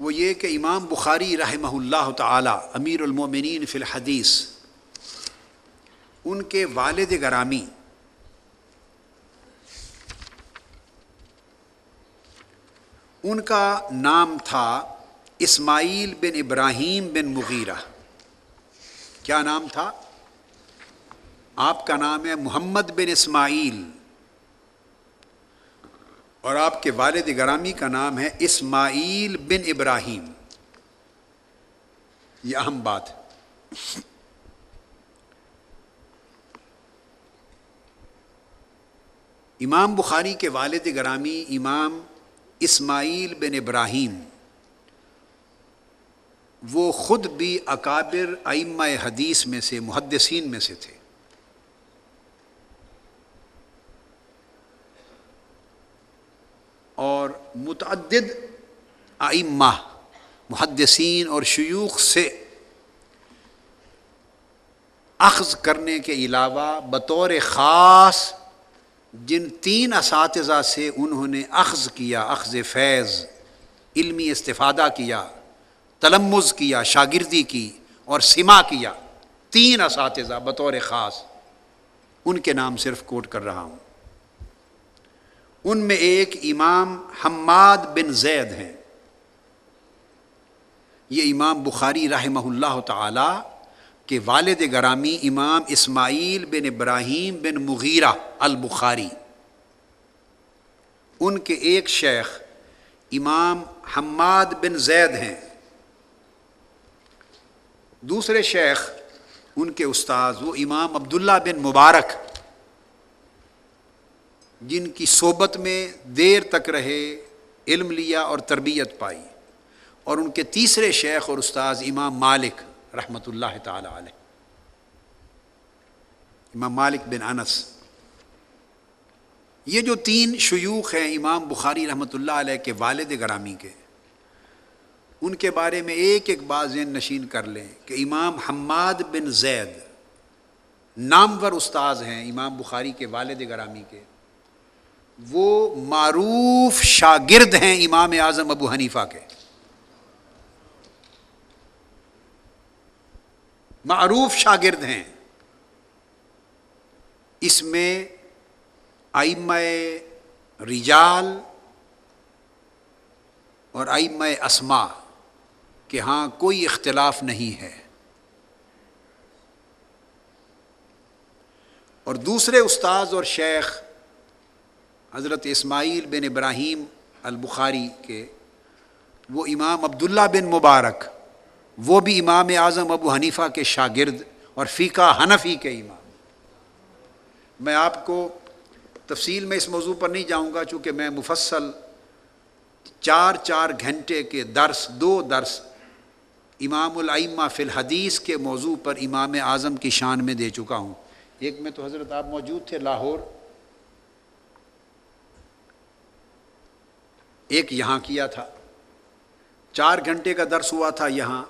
وہ یہ کہ امام بخاری رحمہ اللہ تعالی، امیر المومنین فی الحدیث، ان کے والد گرامی ان کا نام تھا اسماعیل بن ابراہیم بن مغیرہ۔ کیا نام تھا؟ آپ کا نام ہے محمد بن اسماعیل۔ اور آپ کے والد گرامی کا نام ہے اسماعیل بن ابراہیم۔ یہ اہم بات۔ امام بخاری کے والد گرامی امام اسماعیل بن ابراہیم۔ وہ خود بھی اکابر ائمہ حدیث میں سے، محدثین میں سے تھے۔ اور متعدد ائمہ، محدثین اور شیوخ سے اخذ کرنے کے علاوہ بطور خاص جن تین اساتذہ سے انہوں نے اخذ کیا، اخذ فیض، علمی استفادہ کیا، تلمز کیا، شاگردی کی اور سما کیا، تین اساتذہ بطور خاص، ان کے نام صرف کوٹ کر رہا ہوں۔ ان میں ایک امام حماد بن زید ہیں۔ یہ امام بخاری رحمہ اللہ تعالی کہ والد گرامی امام اسماعیل بن ابراہیم بن مغیرہ البخاری، ان کے ایک شیخ امام حماد بن زید ہیں۔ دوسرے شیخ، ان کے استاذ وہ امام عبداللہ بن مبارک، جن کی صحبت میں دیر تک رہے، علم لیا اور تربیت پائی۔ اور ان کے تیسرے شیخ اور استاذ امام مالک۔ رحمۃ اللہ تعالی علیہ۔ امام مالک بن انس۔ یہ جو تین شیوخ ہیں امام بخاری رحمۃ اللہ علیہ کے والد گرامی کے، ان کے بارے میں ایک ایک بات ذہن نشین کر لیں کہ امام حماد بن زید نامور استاذ ہیں امام بخاری کے والد گرامی کے۔ وہ معروف شاگرد ہیں امام اعظم ابو حنیفہ کے۔ معروف شاگرد ہیں۔ اس میں آئم رجال اور آئم اسما کہ ہاں کوئی اختلاف نہیں ہے۔ اور دوسرے استاذ اور شیخ حضرت اسماعیل بن ابراہیم البخاری کے، وہ امام عبداللہ بن مبارک۔ وہ بھی امام اعظم ابو حنیفہ کے شاگرد اور فیقہ حنفی کے امام۔ میں آپ کو تفصیل میں اس موضوع پر نہیں جاؤں گا چونکہ میں مفصل چار چار گھنٹے کے درس، دو درس امام العمہ فی الحدیث کے موضوع پر امام اعظم کی شان میں دے چکا ہوں۔ ایک میں تو حضرت آپ موجود تھے لاہور۔ ایک یہاں کیا تھا۔ چار گھنٹے کا درس ہوا تھا یہاں۔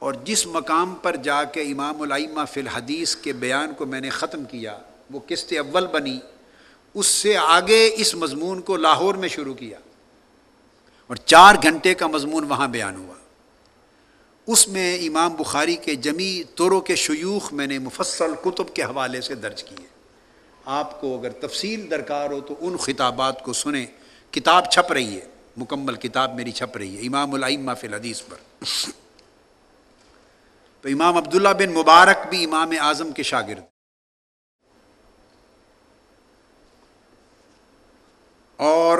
اور جس مقام پر جا کے امام العمہ فی الحدیث کے بیان کو میں نے ختم کیا، وہ قسط اول بنی، اس سے آگے اس مضمون کو لاہور میں شروع کیا۔ اور چار گھنٹے کا مضمون وہاں بیان ہوا۔ اس میں امام بخاری کے جمی طوروں کے شیوخ میں نے مفصل کتب کے حوالے سے درج کیے۔ آپ کو اگر تفصیل درکار ہو تو ان خطابات کو سنیں۔ کتاب چھپ رہی ہے، مکمل کتاب میری چھپ رہی ہے، امام العمہ فی الحدیث پر۔ تو امام عبداللہ بن مبارک بھی امام اعظم کے شاگرد اور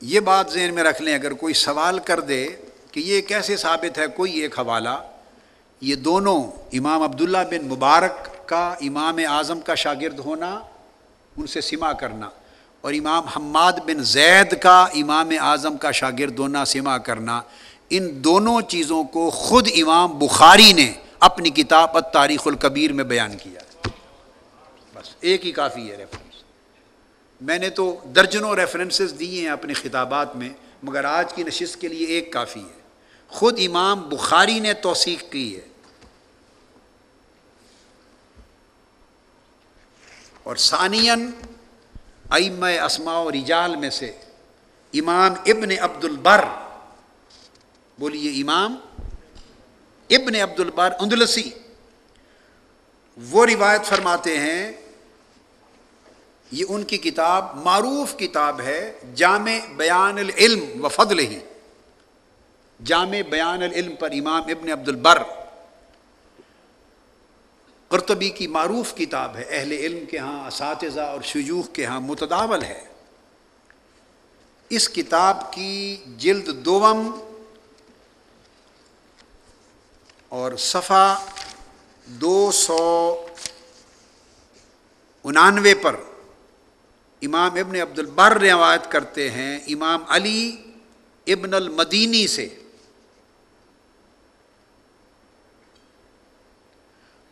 یہ بات ذہن میں رکھ لیں، اگر کوئی سوال کر دے کہ یہ کیسے ثابت ہے، کوئی ایک حوالہ، یہ دونوں امام عبداللہ بن مبارک کا، امام اعظم کا شاگرد ہونا، ان سے سما کرنا، اور امام حماد بن زید کا، امام اعظم کا شاگرد ہونا سما کرنا ان دونوں چیزوں کو خود امام بخاری نے اپنی کتاب تاریخ الکبیر میں بیان کیا۔ بس، ایک ہی کافی ہے ریفرنس میں نے تو درجنوں ریفرنسز دیے ہیں اپنے خطابات میں، مگر آج کی نشست کے لیے ایک کافی ہے۔ خود امام بخاری نے توثیق کی ہے۔ اور ثانین ائمہ اسماء و رجال میں سے امام ابن عبد البر بولیے امام ابن عبد البر اندلسی۔ وہ روایت فرماتے ہیں، یہ ان کی کتاب معروف کتاب ہے، جامع بیان العلم و فضل ہی جامع بیان العلم پر امام ابن عبد البر قرطبی کی معروف کتاب ہے، اہل علم کے ہاں اساتذہ اور شیوخ کے ہاں متداول ہے۔ اس کتاب کی جلد دوم اور صفحہ دو سو انانوے پر امام ابن عبد البر روایت کرتے ہیں، امام علی ابن المدینی سے۔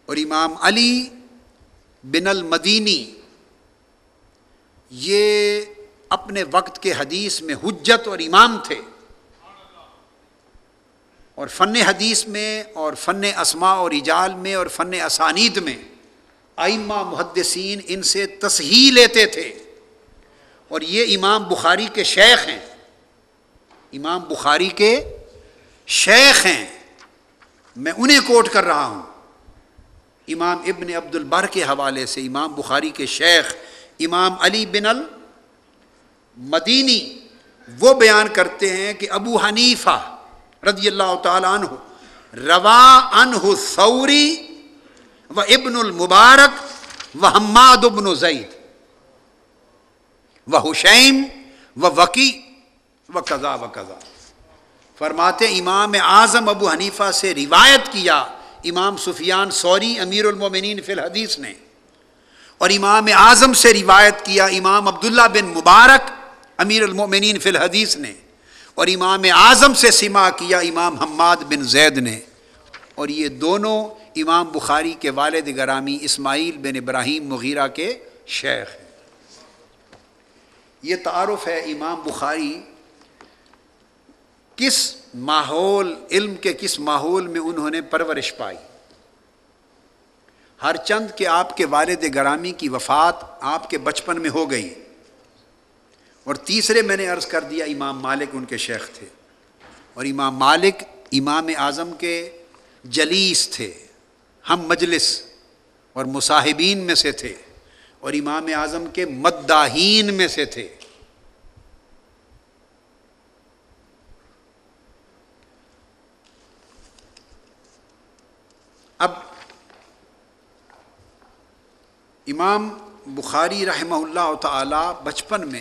اور امام علی بن المدینی، یہ اپنے وقت کے حدیث میں حجت اور امام تھے۔ اور فن حدیث میں اور فن اسماء اور اجال میں اور فن اسانید میں آئمہ محدثین ان سے تصحیح لیتے تھے۔ اور یہ امام بخاری کے شیخ ہیں۔ امام بخاری کے شیخ ہیں۔ میں انہیں کوٹ کر رہا ہوں۔ امام ابن عبد البر کے حوالے سے امام بخاری کے شیخ امام علی بن المدینی وہ بیان کرتے ہیں کہ ابو حنیفہ رضی اللہ تعالیٰ عنہ. روا انہ ثوری و ابن المبارک و حماد ابن زید. و حسین و وکی و قضا و قضا فرماتے امام اعظم ابو حنیفہ سے روایت کیا، امام سفیان سوری امیر المومنین فی الحدیث نے. اور امام اعظم سے روایت کیا، امام عبداللہ بن مبارک امیر المومنین فی الحدیث نے. اور امام اعظم سے سما کیا امام حماد بن زید نے۔ اور یہ دونوں امام بخاری کے والد گرامی اسماعیل بن ابراہیم مغیرہ کے شیخ ہیں۔ یہ تعارف ہے امام بخاری کس ماحول، علم کے کس ماحول میں انہوں نے پرورش پائی۔ ہر چند کے آپ کے والد گرامی کی وفات آپ کے بچپن میں ہو گئی۔ اور تیسرے میں نے عرض کر دیا امام مالک ان کے شیخ تھے۔ اور امام مالک امام اعظم کے جلیس تھے۔ ہم مجلس اور مصاحبین میں سے تھے۔ اور امام اعظم کے مداحین میں سے تھے۔ اب امام بخاری رحمہ اللہ تعالی بچپن میں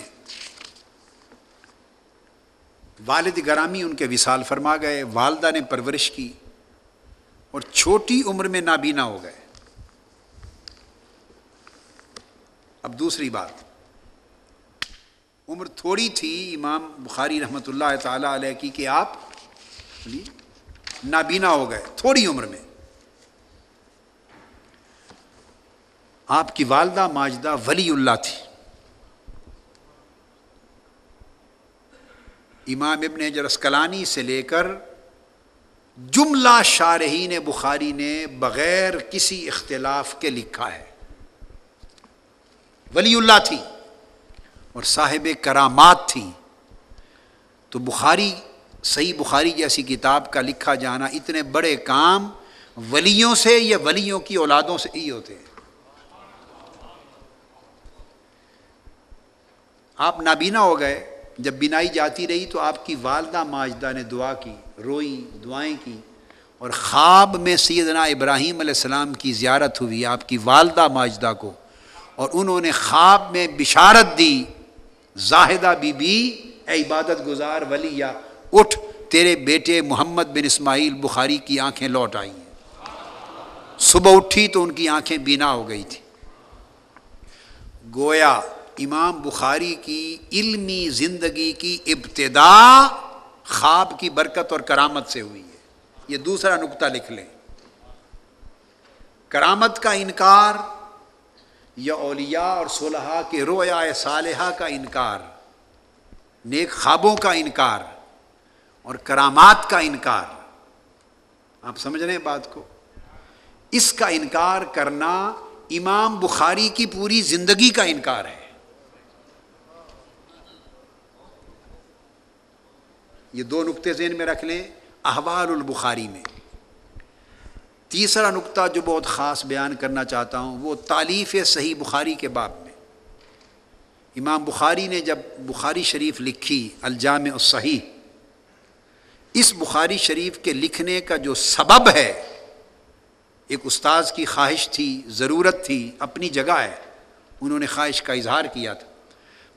والد گرامی ان کے وصال فرما گئے، والدہ نے پرورش کی اور چھوٹی عمر میں نابینا ہو گئے۔ اب دوسری بات۔ عمر تھوڑی تھی، امام بخاری رحمۃ اللہ تعالیٰ علیہ کی کہ آپ نابینا ہو گئے، تھوڑی عمر میں۔ آپ کی والدہ ماجدہ ولی اللہ تھی۔ امام ابن اسکلانی سے لے کر جملہ شارحین بخاری نے بغیر کسی اختلاف کے لکھا ہے۔ ولی اللہ تھی اور صاحب کرامات تھی۔ تو بخاری، صحیح بخاری جیسی کتاب کا لکھا جانا اتنے بڑے کام ولیوں سے یا ولیوں کی اولادوں سے ہی ہوتے ہیں۔ آپ نابینا ہو گئے۔ جب بینائی جاتی رہی تو آپ کی والدہ ماجدہ نے دعا کی روئی دعائیں کی۔ اور خواب میں سیدنا ابراہیم علیہ السلام کی زیارت ہوئی آپ کی والدہ ماجدہ کو۔ اور انہوں نے خواب میں بشارت دی، زاہدہ بی بی، اے عبادت گزار ولی یا اٹھ، تیرے بیٹے محمد بن اسماعیل بخاری کی آنکھیں لوٹ آئی ہیں۔ صبح اٹھی تو ان کی آنکھیں بینا ہو گئی تھی گویا امام بخاری کی علمی زندگی کی ابتدا خواب کی برکت اور کرامت سے ہوئی ہے۔ یہ دوسرا نقطہ لکھ لیں۔ کرامت کا انکار یا اولیاء اور صلحہ کے رویا صالحہ کا انکار، نیک خوابوں کا انکار اور کرامات کا انکار۔ آپ سمجھ رہے ہیں بات کو؟ اس کا انکار کرنا امام بخاری کی پوری زندگی کا انکار ہے۔ یہ دو نقطے ذہن میں رکھ لیں، احوال البخاری میں۔ تیسرا نقطہ جو بہت خاص بیان کرنا چاہتا ہوں، وہ تعلیف صحیح بخاری کے باب میں۔ امام بخاری نے جب بخاری شریف لکھی الجام الصحیح، اس بخاری شریف کے لکھنے کا جو سبب ہے، ایک استاذ کی خواہش تھی، ضرورت تھی، اپنی جگہ ہے، انہوں نے خواہش کا اظہار کیا تھا۔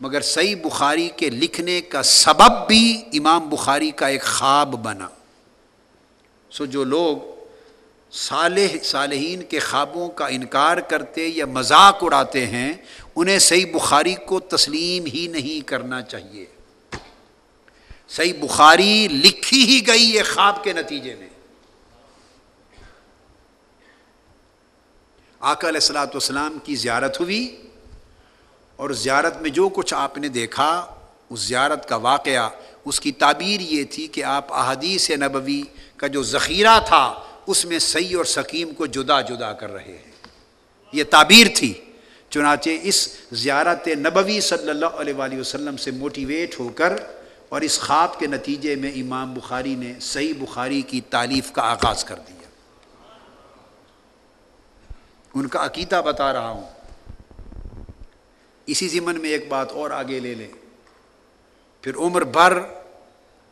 مگر صحیح بخاری کے لکھنے کا سبب بھی امام بخاری کا ایک خواب بنا۔ سو جو لوگ صالح، صالحین کے خوابوں کا انکار کرتے یا مذاق اڑاتے ہیں، انہیں صحیح بخاری کو تسلیم ہی نہیں کرنا چاہیے۔ صحیح بخاری لکھی ہی گئی یہ خواب کے نتیجے میں۔ آقا علیہ السلاۃ والسلام کی زیارت ہوئی۔ اور زیارت میں جو کچھ آپ نے دیکھا، اس زیارت کا واقعہ، اس کی تعبیر یہ تھی کہ آپ احادیث نبوی کا جو ذخیرہ تھا، اس میں صحیح اور سکیم کو جدا جدا کر رہے ہیں۔ یہ تعبیر تھی۔ چنانچہ اس زیارت نبوی صلی اللہ علیہ وآلہ وسلم سے موٹیویٹ ہو کر اور اس خواب کے نتیجے میں امام بخاری نے صحیح بخاری کی تعلیف کا آغاز کر دیا۔ ان کا عقیدہ بتا رہا ہوں۔ اسی ضمن میں ایک بات اور آگے لے لیں۔ پھر عمر بھر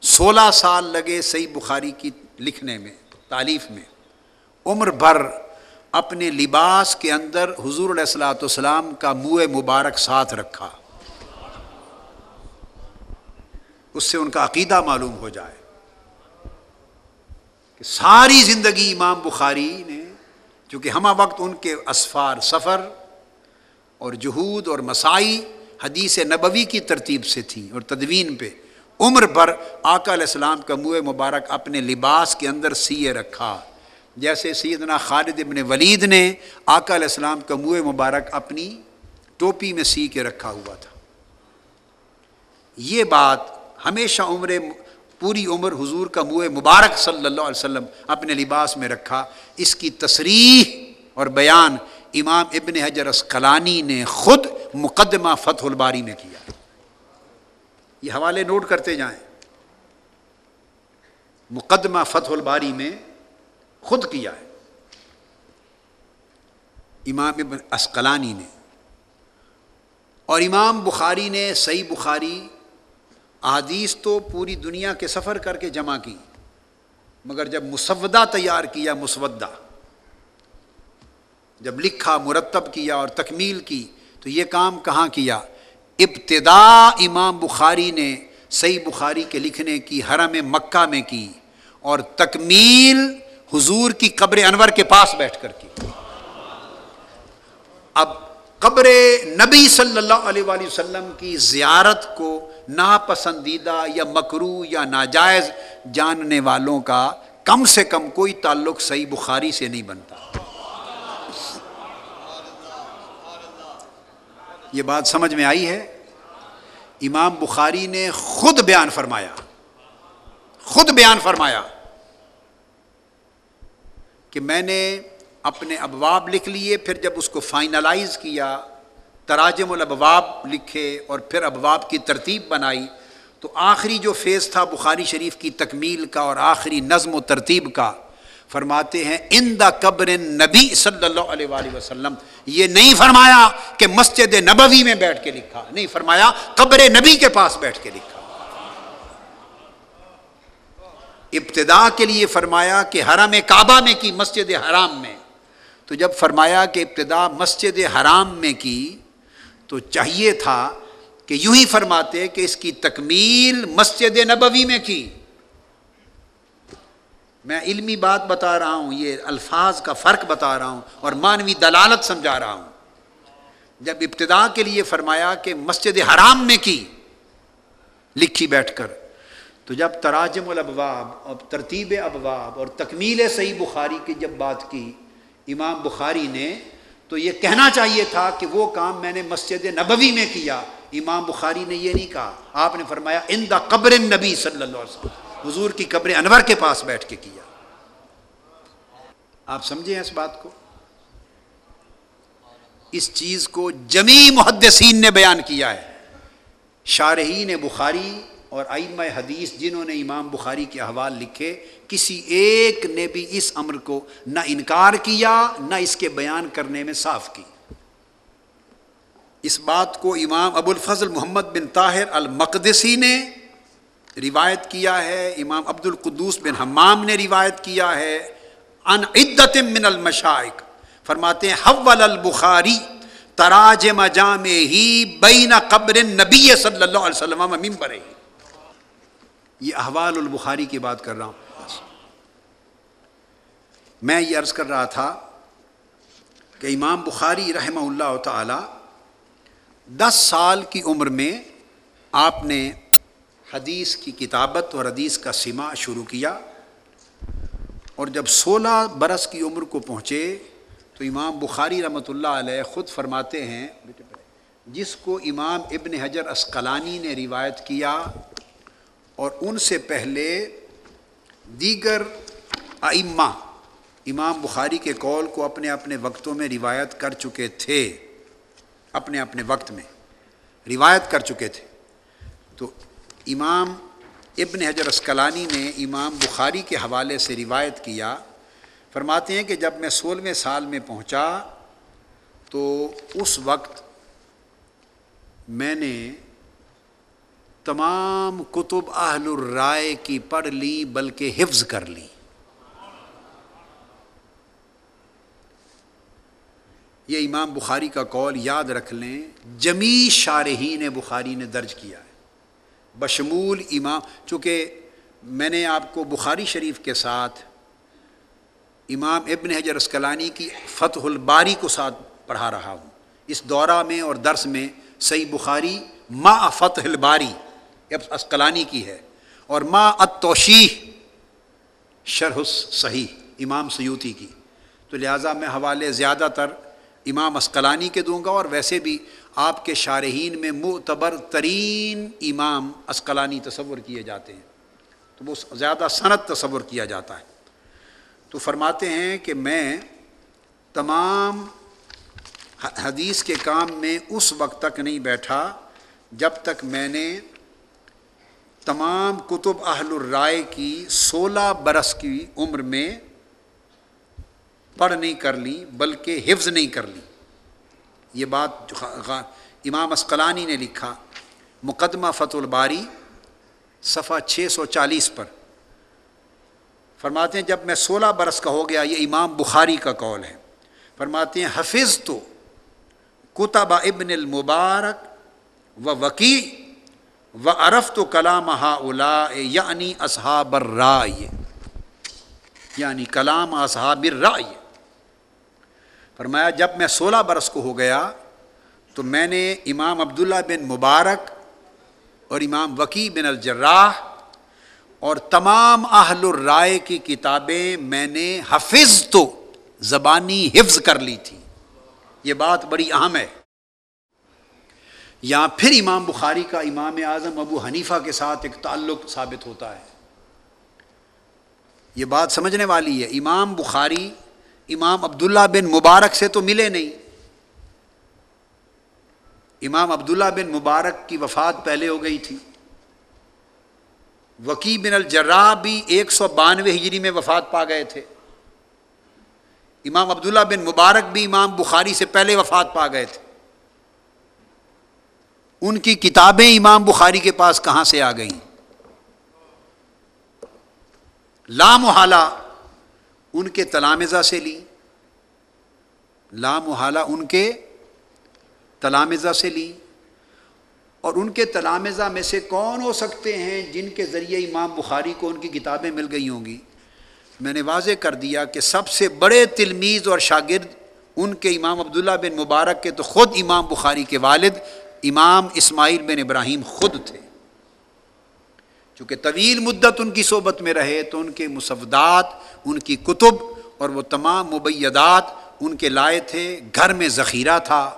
سولہ سال لگے صحیح بخاری کی لکھنے میں تعلیف میں۔ عمر بھر اپنے لباس کے اندر حضور علیہ السلاۃ والسلام کا منہ مبارک ساتھ رکھا۔ اس سے ان کا عقیدہ معلوم ہو جائے کہ ساری زندگی امام بخاری نے، چونکہ ہمہ وقت ان کے اسفار سفر اور جہود اور مسائی حدیث نبوی کی ترتیب سے تھی اور تدوین پہ۔ عمر بھر آقا علیہ السلام کا منہ مبارک اپنے لباس کے اندر سیے رکھا۔ جیسے سیدنا خالد ابن ولید نے آقا علیہ السلام کا منہ مبارک اپنی ٹوپی میں سی کے رکھا ہوا تھا۔ یہ بات ہمیشہ عمر پوری عمر حضور کا منہ مبارک صلی اللہ علیہ وسلم اپنے لباس میں رکھا۔ اس کی تصریح اور بیان امام ابن حجر اسقلانی نے خود مقدمہ فتح الباری میں کیا۔ یہ حوالے نوٹ کرتے جائیں۔ مقدمہ فتح الباری میں خود کیا ہے۔ امام ابن اسقلانی نے۔ اور امام بخاری نے، صحیح بخاری احادیث تو پوری دنیا کے سفر کر کے جمع کی، مگر جب مسودہ تیار کیا، مسودہ۔ جب لکھا، مرتب کیا اور تکمیل کی، تو یہ کام کہاں کیا؟ ابتدا امام بخاری نے صحیح بخاری کے لکھنے کی، حرم مکہ میں کی اور تکمیل حضور کی قبر انور کے پاس بیٹھ کر کی۔ اب قبر نبی صلی اللہ علیہ وآلہ وسلم کی زیارت کو ناپسندیدہ یا مکرو یا ناجائز جاننے والوں کا کم سے کم کوئی تعلق صحیح بخاری سے نہیں بنتا۔ یہ بات سمجھ میں آئی ہے۔ امام بخاری نے خود بیان فرمایا۔ خود بیان فرمایا کہ میں نے اپنے ابواب لکھ لیے، پھر جب اس کو فائنلائز کیا، تراجم الابواب لکھے اور پھر ابواب کی ترتیب بنائی، تو آخری جو فیز تھا بخاری شریف کی تکمیل کا اور آخری نظم و ترتیب کا فرماتے ہیں، ان دا قبر نبی صلی اللہ علیہ وآلہ وسلم. یہ نہیں فرمایا کہ مسجد نبوی میں بیٹھ کے لکھا، نہیں فرمایا قبر نبی کے پاس بیٹھ کے لکھا۔ ابتدا کے لیے فرمایا کہ حرم کعبہ میں کی، مسجد حرام میں۔ تو جب فرمایا کہ ابتدا مسجد حرام میں کی، تو چاہیے تھا کہ یوں ہی فرماتے کہ اس کی تکمیل مسجد نبوی میں کی۔ میں علمی بات بتا رہا ہوں، یہ الفاظ کا فرق بتا رہا ہوں اور مانوی دلالت سمجھا رہا ہوں۔ جب ابتدا کے لیے فرمایا کہ مسجد حرام میں کی، لکھی بیٹھ کر۔ تو جب تراجم الابواب اور ترتیب ابواب اور تکمیل صحیح بخاری کی جب بات کی امام بخاری نے، تو یہ کہنا چاہیے تھا کہ وہ کام میں نے مسجد نبوی میں کیا۔ امام بخاری نے یہ نہیں کہا۔ آپ نے فرمایا، ان دا قبر نبی صلی اللہ علیہ وسلم. حضور کی قبر انور کے پاس بیٹھ کے کیا۔ آپ سمجھیں اس بات کو؟ اس چیز کو جمی محدثین نے بیان کیا ہے۔ شارحین بخاری اور ائمہ حدیث جنہوں نے امام بخاری کے احوال لکھے، کسی ایک نے بھی اس امر کو نہ انکار کیا، نہ اس کے بیان کرنے میں صاف کی۔ اس بات کو امام ابو الفضل محمد بن طاہر المقدسی نے روایت کیا ہے، امام عبد القدوس بن حمام نے روایت کیا ہے ان عدت من المشائق، فرماتے ہیں، حول البخاری، تراج مجام ہی بین قبر نبی صلی اللہ علیہ وسلم ممبر ہی۔ یہ احوال البخاری کی بات کر رہا ہوں۔ میں یہ عرض کر رہا تھا کہ امام بخاری رحمہ اللہ تعالی، دس سال کی عمر میں آپ نے حدیث کی کتابت اور حدیث کا سما شروع کیا اور جب سولہ برس کی عمر کو پہنچے تو امام بخاری رحمۃ اللہ علیہ خود فرماتے ہیں، جس کو امام ابن حجر اسقلانی نے روایت کیا اور ان سے پہلے دیگر ائمہ امام بخاری کے قول کو اپنے اپنے وقتوں میں روایت کر چکے تھے، اپنے اپنے وقت میں روایت کر چکے تھے۔ تو امام ابن حجر اسکلانی نے امام بخاری کے حوالے سے روایت کیا، فرماتے ہیں کہ جب میں سولہویں سال میں پہنچا تو اس وقت میں نے تمام کتب اہل الرائے کی پڑھ لی بلکہ حفظ کر لی۔ یہ امام بخاری کا قول یاد رکھ لیں جمی شارحین بخاری نے درج کیا ہے۔ بشمول امام، چونکہ میں نے آپ کو بخاری شریف کے ساتھ امام ابن حجر اسکلانی کی فتح الباری کو ساتھ پڑھا رہا ہوں۔ اس دورہ میں اور درس میں صحیح بخاری ما فتح الباری اسکلانی کی ہے اور ما اتوشیح شرح صحیح امام سیوتی کی۔ تو لہٰذا میں حوالے زیادہ تر امام اسکلانی کے دوں گا اور ویسے بھی آپ کے شارحین میں معتبر ترین امام اسقلانی تصور کیے جاتے ہیں۔ تو وہ زیادہ صنعت تصور کیا جاتا ہے۔ تو فرماتے ہیں کہ میں تمام حدیث کے کام میں اس وقت تک نہیں بیٹھا جب تک میں نے تمام کتب اہل الرائے کی سولہ برس کی عمر میں پڑھ نہیں کر لی، بلکہ حفظ نہیں کر لی۔ یہ بات امام اسقلانی نے لکھا، مقدمہ فتح الباری، صفحہ چھ سو چالیس پر۔ فرماتے ہیں، جب میں سولہ برس کا ہو گیا، یہ امام بخاری کا قول ہے۔ فرماتے ہیں حفظ تو کتب ابن المبارک و وکی و عرفت کلام الا یعنی اصحاب الرائے۔ یعنی کلام اصحاب الرائے۔ فرمایا، جب میں سولہ برس کو ہو گیا تو میں نے امام عبداللہ بن مبارک اور امام وکی بن الجراح اور تمام اہل الرائے کی کتابیں میں نے حفظ تو زبانی حفظ کر لی تھی۔ یہ بات بڑی اہم ہے۔ یہاں پھر امام بخاری کا امام اعظم ابو حنیفہ کے ساتھ ایک تعلق ثابت ہوتا ہے۔ یہ بات سمجھنے والی ہے، امام بخاری امام عبداللہ بن مبارک سے تو ملے نہیں۔ امام عبداللہ بن مبارک کی وفات پہلے ہو گئی تھی۔ وکی بن الجرا بھی ایک سو بانوے ہجری میں وفات پا گئے تھے۔ امام عبداللہ بن مبارک بھی امام بخاری سے پہلے وفات پا گئے تھے۔ ان کی کتابیں امام بخاری کے پاس کہاں سے آ گئیں؟ لامحالہ ان کے تلامزہ سے لی لامحالہ ان کے تلامزہ سے لی۔ اور ان کے تلامزہ میں سے کون ہو سکتے ہیں جن کے ذریعے امام بخاری کو ان کی کتابیں مل گئی ہوں گی؟ میں نے واضح کر دیا کہ سب سے بڑے تلمیز اور شاگرد ان کے امام عبداللہ بن مبارک کے تو خود امام بخاری کے والد امام اسماعیل بن ابراہیم خود تھے۔ چونکہ طویل مدت ان کی صحبت میں رہے تو ان کے مسودات ان کی کتب اور وہ تمام مبیدات ان کے لائے تھے، گھر میں ذخیرہ تھا۔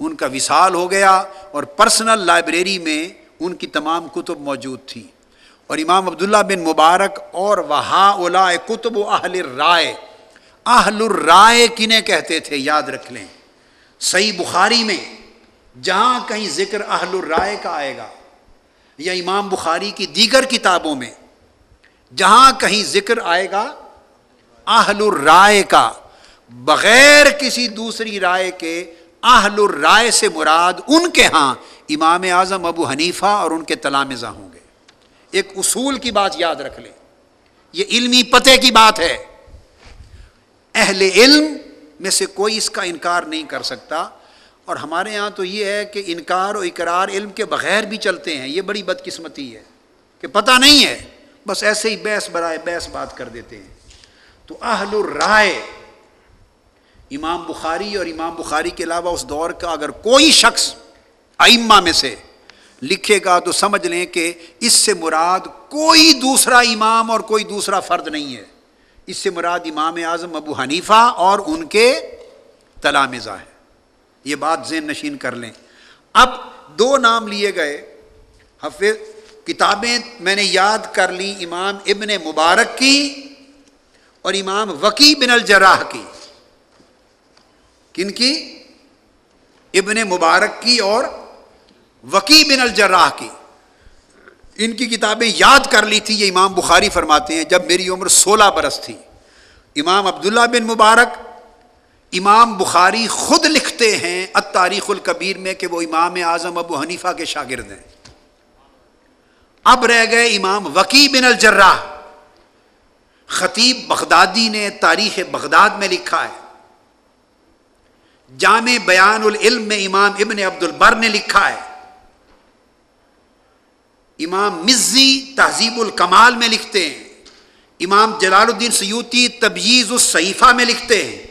ان کا وصال ہو گیا اور پرسنل لائبریری میں ان کی تمام کتب موجود تھی۔ اور امام عبداللہ بن مبارک اور وہا اولا کتب و اہل رائے اہل الرائے کنہیں کہتے تھے؟ یاد رکھ لیں۔ صحیح بخاری میں جہاں کہیں ذکر اہل الرائے کا آئے گا۔ یا امام بخاری کی دیگر کتابوں میں، جہاں کہیں ذکر آئے گا، اہل الرائے کا، بغیر کسی دوسری رائے کے اہل الرائے سے مراد ان کے ہاں امام اعظم ابو حنیفہ اور ان کے تلامزہ ہوں گے۔ ایک اصول کی بات یاد رکھ لیں۔ یہ علمی پتے کی بات ہے۔ اہل علم میں سے کوئی اس کا انکار نہیں کر سکتا۔ اور ہمارے یہاں تو یہ ہے کہ انکار و اقرار علم کے بغیر بھی چلتے ہیں، یہ بڑی بدقسمتی ہے کہ پتہ نہیں ہے، بس ایسے ہی بیس برائے بیس بات کر دیتے ہیں۔ تو اہل الرائے، امام بخاری اور امام بخاری کے علاوہ اس دور کا اگر کوئی شخص ائمہ میں سے لکھے گا تو سمجھ لیں کہ اس سے مراد کوئی دوسرا امام اور کوئی دوسرا فرد نہیں ہے۔ اس سے مراد امام اعظم ابو حنیفہ اور ان کے تلامزہ ہے یہ بات ذہن نشین کر لیں۔ اب دو نام لیے گئے۔ حفظ کتابیں میں نے یاد کر لی امام ابن مبارک کی اور امام وکی بن الجراح کی۔ کن کی؟ ابن مبارک کی اور وکی بن الجراح کی۔ ان کی کتابیں یاد کر لی تھی، یہ امام بخاری فرماتے ہیں، جب میری عمر سولہ برس تھی۔ امام عبداللہ بن مبارک امام بخاری خود لکھتے ہیں التاریخ الکبیر میں کہ وہ امام اعظم ابو حنیفہ کے شاگرد ہیں۔ اب رہ گئے امام وکی بن الجراح۔ خطیب بغدادی نے تاریخ بغداد میں لکھا ہے۔ جامع بیان العلم میں امام ابن عبد البر نے لکھا ہے۔ امام مزی تہذیب الکمال میں لکھتے ہیں۔ امام جلال الدین سیوتی تبییز الصحیفہ میں لکھتے ہیں۔